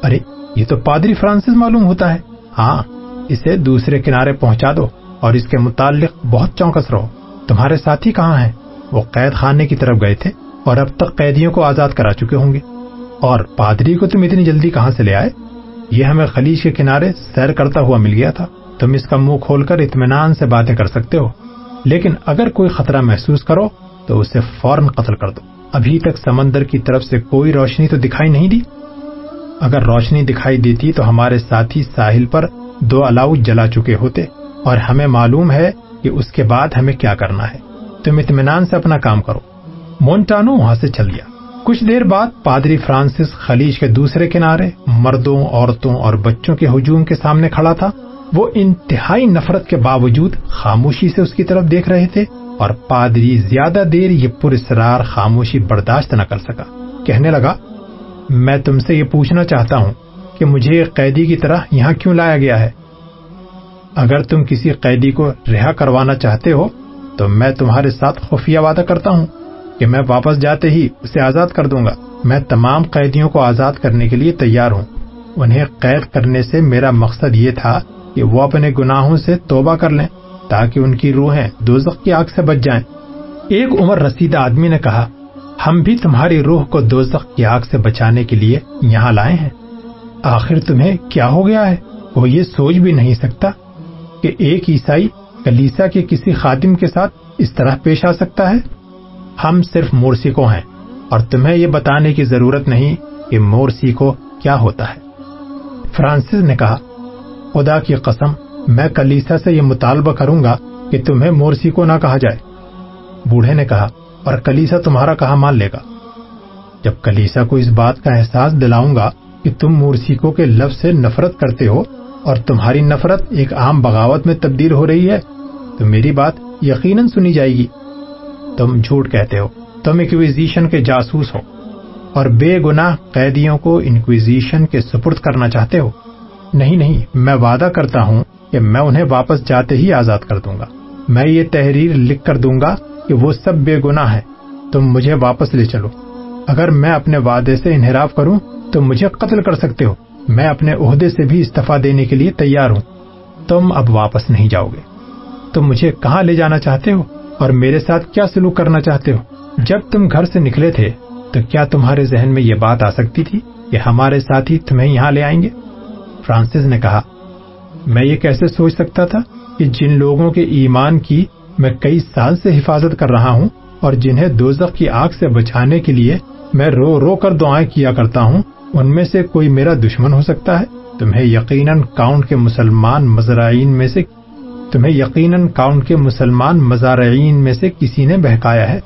ارے، یہ تو پادری فرانسس معلوم ہوتا ہے. ہاں اسے دوسرے کنارے پہنچا دو اور اس کے متعلق بہت چونکس رہو۔ تمہارے ساتھی کہاں ہیں؟ وہ قید خانے کی طرف گئے تھے اور اب تک قیدیوں کو آزاد کرا چکے ہوں گے۔ اور پادری کو تم اتنی جلدی کہاں سے لے آئے؟ یہ ہمیں خلیج کے کنارے سیر کرتا ہوا مل گیا تھا۔ تم اس کا منہ کھول کر اطمینان سے باتیں کر سکتے ہو۔ لیکن اگر کوئی خطرہ محسوس کرو، تو اسے فوراً قتل کر دو۔ ابھی تک سمندر کی طرف سے کوئی روشنی تو دکھائی نہیں دی؟ اگر روشنی دکھائی دیتی تو ہمارے ساتھی ساحل پر دو الاؤ جلا چکے ہوتے اور ہمیں معلوم ہے کہ اس کے بعد ہمیں کیا کرنا ہے۔ تم اطمینان سے اپنا کام کرو۔ مونٹانو وہاں سے چل گیا۔ کچھ دیر بعد پادری فرانسس خلیج کے دوسرے کنارے مردوں، عورتوں اور بچوں کے ہجوم کے سامنے کھڑا تھا۔ وہ انتہائی نفرت کے باوجود خاموشی سے اس کی طرف دیکھ رہے تھے اور پادری زیادہ دیر یہ پر اسرار خاموشی برداشت نہ کر سکا۔ کہنے لگا، میں تم سے یہ پوچھنا چاہتا ہوں کہ مجھے ایک قیدی کی طرح یہاں کیوں لایا گیا ہے؟ اگر تم کسی قیدی کو رہا کروانا چاہتے ہو، تو میں تمہارے ساتھ خفیہ وعدہ کرتا ہوں۔ کہ میں واپس جاتے ہی اسے آزاد کر دوں گا۔ میں تمام قیدیوں کو آزاد کرنے کے لیے تیار ہوں۔ انہیں قید کرنے سے میرا مقصد یہ تھا کہ وہ اپنے گناہوں سے توبہ کر لیں تاکہ ان کی روحیں دوزخ کی آگ سے بچ جائیں۔ ایک عمر رسید آدمی نے کہا، ہم بھی تمہاری روح کو دوزخ کی آگ سے بچانے کے لیے یہاں لائے ہیں۔ آخر تمہیں کیا ہو گیا ہے؟ وہ یہ سوچ بھی نہیں سکتا کہ ایک عیسائی کلیسا کے کسی خادم کے ساتھ اس طرح پیش آ سکتا ہے۔ ہم صرف مورسی کو ہیں اور تمہیں یہ بتانے کی ضرورت نہیں کہ مورسی کو کیا ہوتا ہے۔ فرانسس نے کہا، خدا کی قسم، میں کلیسا سے یہ مطالبہ کروں گا کہ تمہیں مورسی کو نہ کہا جائے۔ بوڑھے نے کہا، اور کلیسا تمہارا کہا مان لے گا؟ جب کلیسا کو اس بات کا احساس دلاؤں گا کہ تم مورسیکو کے لفظ سے نفرت کرتے ہو اور تمہاری نفرت ایک عام بغاوت میں تبدیل ہو رہی ہے، تو میری بات یقیناً سنی جائے گی۔ تم جھوٹ کہتے ہو۔ تم انکویزیشن کے جاسوس ہو۔ اور بے گناہ قیدیوں کو انکویزیشن کے سپرد کرنا چاہتے ہو۔ نہیں نہیں، میں وعدہ کرتا ہوں کہ میں انہیں واپس جاتے ہی آزاد کر دوں گا۔ میں یہ تحریر لکھ کر دوں گا کہ وہ سب بے گناہ ہے تم مجھے واپس لے چلو۔ اگر میں اپنے وعدے سے انحراف کروں تو مجھے قتل کر سکتے ہو۔ میں اپنے عہدے سے بھی استعفی دینے کے لیے تیار ہوں۔ تم اب واپس نہیں جاؤ گے۔ تم مجھے کہاں لے جانا چاہتے ہو؟ اور میرے ساتھ کیا سلوک کرنا چاہتے ہو؟ جب تم گھر سے نکلے تھے، تو کیا تمہارے ذہن میں یہ بات آ سکتی تھی کہ ہمارے ساتھی تمہیں یہاں لے آئیں گے؟ فرانسس نے کہا، میں یہ کیسے سوچ سکتا تھا کہ جن لوگوں کے ایمان کی میں کئی سال سے حفاظت کر رہا ہوں اور جنہیں دوزخ کی آگ سے بچانے کے لیے میں رو رو کر دعائیں کیا کرتا ہوں، ان میں سے کوئی میرا دشمن ہو سکتا ہے؟ تمہیں یقیناً کاؤنٹ کے مسلمان مزرائین میں سے تمہیں یقیناً کاؤنٹ کے مسلمان مزارعین میں سے کسی نے بہکایا ہے؟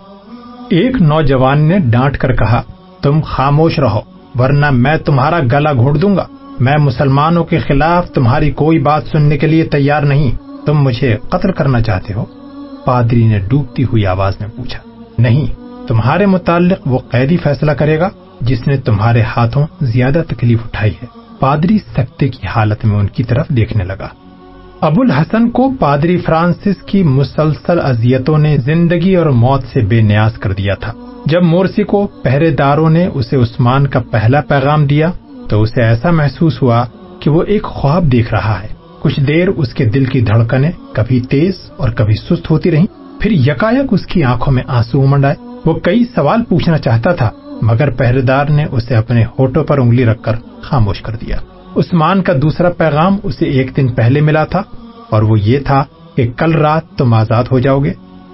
ایک نوجوان نے ڈانٹ کر کہا، تم خاموش رہو، ورنہ میں تمہارا گلا گھوڑ دوں گا۔ میں مسلمانوں کے خلاف تمہاری کوئی بات سننے کے لیے تیار نہیں۔ تم مجھے قتل کرنا چاہتے ہو؟ پادری نے ڈوبتی ہوئی آواز میں پوچھا، نہیں، تمہارے متعلق وہ قیدی فیصلہ کرے گا جس نے تمہارے ہاتھوں زیادہ تکلیف اٹھائی ہے پادری سکتے کی حالت میں ان کی طرف دیکھنے لگا۔ ابو الحسن کو پادری فرانسس کی مسلسل اذیتوں نے زندگی اور موت سے بے نیاز کر دیا تھا۔ جب مورسی کو پہرے داروں نے اسے عثمان کا پہلا پیغام دیا، تو اسے ایسا محسوس ہوا کہ وہ ایک خواب دیکھ رہا ہے۔ کچھ دیر اس کے دل کی دھڑکنیں کبھی تیز اور کبھی سست ہوتی رہی پھر یکایک اس کی آنکھوں میں آنسو منڈائے وہ کئی سوال پوچھنا چاہتا تھا، مگر پہرے دار نے اسے اپنے ہوٹوں پر انگلی رکھ کر خاموش کر دیا۔ عثمان کا دوسرا پیغام اسے ایک دن پہلے ملا تھا اور وہ یہ تھا کہ کل رات تم آزاد ہو جاؤ گے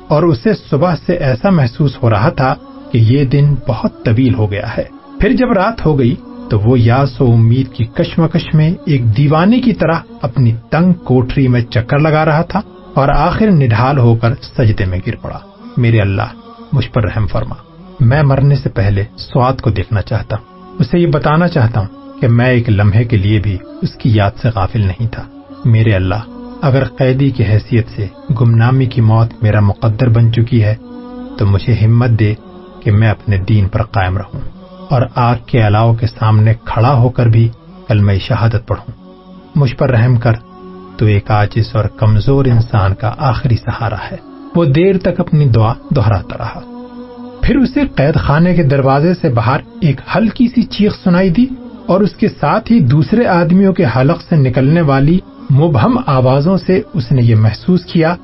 اور اسے صبح سے ایسا محسوس ہو رہا تھا کہ یہ دن بہت طویل ہو گیا ہے۔ پھر جب رات ہو گئی تو وہ یاس و امید کی کشمکش میں ایک دیوانے کی طرح اپنی تنگ کوٹری میں چکر لگا رہا تھا اور آخر نڈھال ہو کر سجدے میں گر پڑا۔ میرے اللہ، مجھ پر رحم فرما۔ میں مرنے سے پہلے سواد کو دیکھنا چاہتا ہوں۔ اسے یہ بتانا چاہتا ہوں کہ میں ایک لمحے کے لیے بھی اس کی یاد سے غافل نہیں تھا۔ میرے اللہ، اگر قیدی کی حیثیت سے گمنامی کی موت میرا مقدر بن چکی ہے، تو مجھے ہمت دے کہ میں اپنے دین پر قائم رہوں اور آگ کے علاؤ کے سامنے کھڑا ہو کر بھی کل میں شہادت پڑھوں۔ مجھ پر رحم کر، تو ایک آجز اور کمزور انسان کا آخری سہارا ہے۔ وہ دیر تک اپنی دعا دہراتا رہا۔ پھر اسے قید خانے کے دروازے سے باہر ایک ہلکی سی چیخ سنائی دی۔ اور اس کے ساتھ ہی دوسرے آدمیوں کے حلق سے نکلنے والی مبہم آوازوں سے اس نے یہ محسوس کیا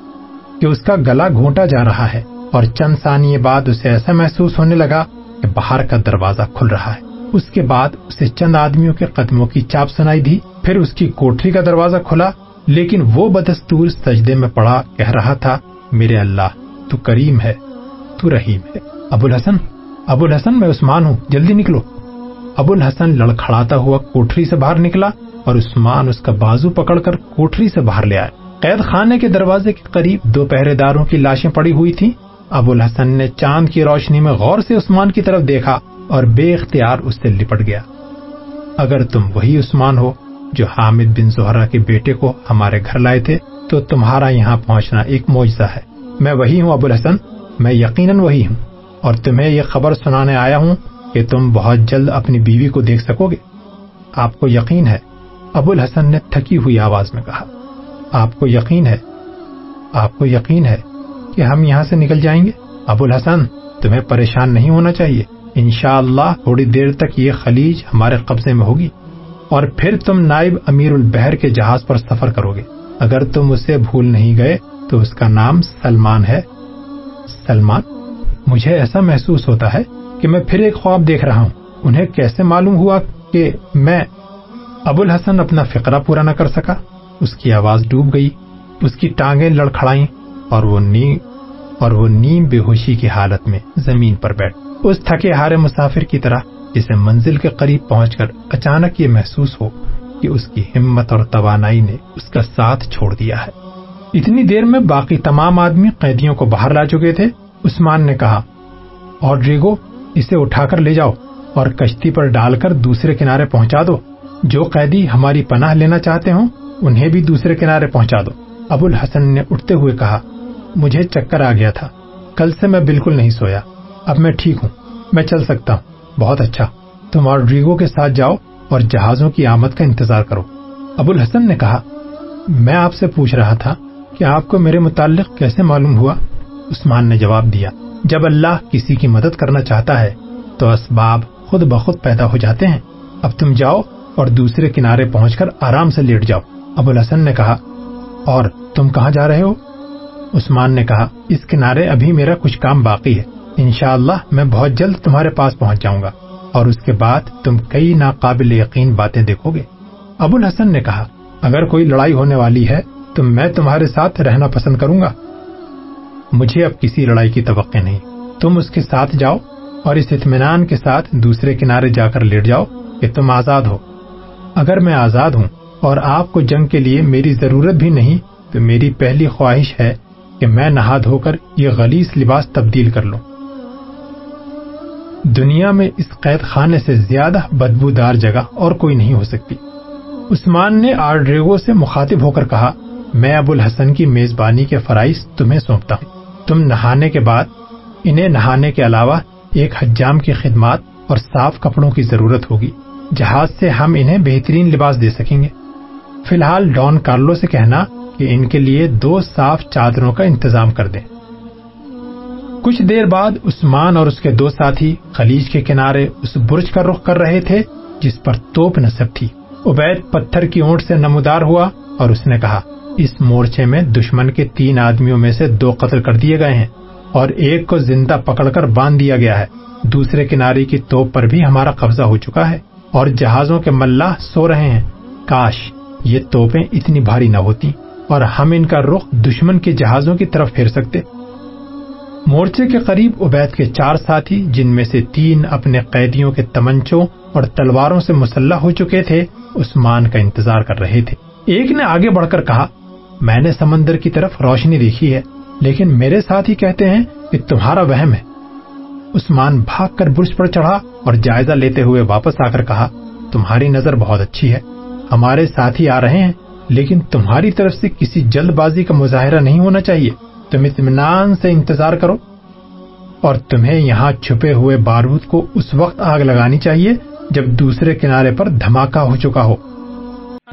کہ اس کا گلا گھونٹا جا رہا ہے اور چند ثانیے بعد اسے ایسا محسوس ہونے لگا کہ باہر کا دروازہ کھل رہا ہے۔ اس کے بعد اسے چند آدمیوں کے قدموں کی چاپ سنائی دی، پھر اس کی کوٹری کا دروازہ کھلا، لیکن وہ بدستور سجدے میں پڑا، کہہ رہا تھا، میرے اللہ، تو کریم ہے، تو رحیم ہے۔ ابو الحسن ابو الحسن میں عثمان ہوں، جلدی نکلو۔ ابو الحسن لڑکھڑاتا ہوا کوٹری سے باہر نکلا اور عثمان اس کا بازو پکڑ کر کوٹری سے باہر لے آئے۔ قید خانے کے دروازے کے قریب دو پہرے داروں کی لاشیں پڑی ہوئی تھی ابو الحسن نے چاند کی روشنی میں غور سے عثمان کی طرف دیکھا اور بے اختیار اس سے لپٹ گیا۔ اگر تم وہی عثمان ہو جو حامد بن زہرا کے بیٹے کو ہمارے گھر لائے تھے، تو تمہارا یہاں پہنچنا ایک معجزہ ہے۔ میں وہی ہوں، ابو الحسن، میں یقیناً وہی ہوں اور تمہیں یہ خبر سنانے آیا ہوں کہ تم بہت جلد اپنی بیوی کو دیکھ سکو گے۔ آپ کو یقین ہے ابو الحسن نے تھکی ہوئی آواز میں کہا۔ آپ کو یقین ہے، آپ کو یقین ہے کہ ہم یہاں سے نکل جائیں گے؟ ابو الحسن تمہیں پریشان نہیں ہونا چاہیے۔ انشاءاللہ اللہ تھوڑی دیر تک یہ خلیج ہمارے قبضے میں ہوگی اور پھر تم نائب امیر البحر کے جہاز پر سفر کرو گے۔ اگر تم اسے بھول نہیں گئے تو اس کا نام سلمان ہے۔ سلمان، مجھے ایسا محسوس ہوتا ہے کہ میں پھر ایک خواب دیکھ رہا ہوں۔ انہیں کیسے معلوم ہوا کہ میں ابو الحسن اپنا فقرہ پورا نہ کر سکا؟ اس کی آواز ڈوب گئی، اس کی ٹانگیں لڑکھڑائیں اور وہ نیم اور وہ نیم بے ہوشی کی حالت میں زمین پر بیٹھ۔ اس تھکے ہارے مسافر کی طرح جسے منزل کے قریب پہنچ کر اچانک یہ محسوس ہو کہ اس کی ہمت اور توانائی نے اس کا ساتھ چھوڑ دیا ہے۔ اتنی دیر میں باقی تمام آدمی قیدیوں کو باہر لا چکے تھے۔ عثمان نے کہا اور ڈریگو اسے اٹھا کر لے جاؤ اور کشتی پر ڈال کر دوسرے کنارے پہنچا دو۔ جو قیدی ہماری پناہ لینا چاہتے ہوں، انہیں بھی دوسرے کنارے پہنچا دو۔ ابو الحسن نے اٹھتے ہوئے کہا، مجھے چکر آ گیا تھا۔ کل سے میں بالکل نہیں سویا۔ اب میں ٹھیک ہوں۔ میں چل سکتا ہوں۔ بہت اچھا۔ تم اور ڈریگو کے ساتھ جاؤ اور جہازوں کی آمد کا انتظار کرو۔ ابو الحسن نے کہا، میں آپ سے پوچھ رہا تھا کہ آپ کو میرے متعلق کیسے معلوم ہوا؟ عثمان نے جواب دیا جب اللہ کسی کی مدد کرنا چاہتا ہے، تو اسباب خود بخود پیدا ہو جاتے ہیں۔ اب تم جاؤ اور دوسرے کنارے پہنچ کر آرام سے لیٹ جاؤ۔ ابو الحسن نے کہا، اور تم کہاں جا رہے ہو؟ عثمان نے کہا، اس کنارے ابھی میرا کچھ کام باقی ہے۔ انشاءاللہ اللہ میں بہت جلد تمہارے پاس پہنچ جاؤں گا۔ اور اس کے بعد تم کئی ناقابل یقین باتیں دیکھو گے۔ ابو الحسن نے کہا، اگر کوئی لڑائی ہونے والی ہے، تو میں تمہارے ساتھ رہنا پسند کروں گا۔ مجھے اب کسی لڑائی کی توقع نہیں۔ تم اس کے ساتھ جاؤ اور اس اطمینان کے ساتھ دوسرے کنارے جا کر لیٹ جاؤ کہ تم آزاد ہو۔ اگر میں آزاد ہوں اور آپ کو جنگ کے لیے میری ضرورت بھی نہیں، تو میری پہلی خواہش ہے کہ میں نہا دھو کر یہ غلیظ لباس تبدیل کر لوں۔ دنیا میں اس قید خانے سے زیادہ بدبودار جگہ اور کوئی نہیں ہو سکتی۔ عثمان نے آرڈریگو سے مخاطب ہو کر کہا، میں ابو الحسن کی میزبانی کے فرائض تمہیں سونپتا ہوں۔ تم نہانے کے بعد، انہیں نہانے کے علاوہ ایک حجام کی خدمات اور صاف کپڑوں کی ضرورت ہوگی، جہاز سے ہم انہیں بہترین لباس دے سکیں گے۔ فی الحال، ڈان کارلو سے کہنا کہ ان کے لیے دو صاف چادروں کا انتظام کر دیں۔ کچھ دیر بعد، عثمان اور اس کے دو ساتھی خلیج کے کنارے اس برج کا رخ کر رہے تھے، جس پر توپ نصب تھی۔ عبید پتھر کی اونٹ سے نمودار ہوا اور اس نے کہا اس مورچے میں دشمن کے تین آدمیوں میں سے دو قتل کر دیے گئے ہیں اور ایک کو زندہ پکڑ کر باندھ دیا گیا ہے۔ دوسرے کنارے کی توپ پر بھی ہمارا قبضہ ہو چکا ہے اور جہازوں کے ملا سو رہے ہیں۔ کاش یہ توپیں اتنی بھاری نہ ہوتی اور ہم ان کا رخ دشمن کے جہازوں کی طرف پھیر سکتے۔ مورچے کے قریب عبید کے چار ساتھی، جن میں سے تین اپنے قیدیوں کے تمنچوں اور تلواروں سے مسلح ہو چکے تھے، عثمان کا انتظار کر رہے تھے۔ ایک نے آگے بڑھ کر کہا میں نے سمندر کی طرف روشنی دیکھی ہے، لیکن میرے ساتھی کہتے ہیں کہ تمہارا وہم ہے۔ عثمان بھاگ کر برج پر چڑھا اور جائزہ لیتے ہوئے واپس آ کر کہا، تمہاری نظر بہت اچھی ہے۔ ہمارے ساتھی آ رہے ہیں، لیکن تمہاری طرف سے کسی جلد بازی کا مظاہرہ نہیں ہونا چاہیے۔ تم اطمینان سے انتظار کرو۔ اور تمہیں یہاں چھپے ہوئے بارود کو اس وقت آگ لگانی چاہیے جب دوسرے کنارے پر دھماکہ ہو چکا ہو۔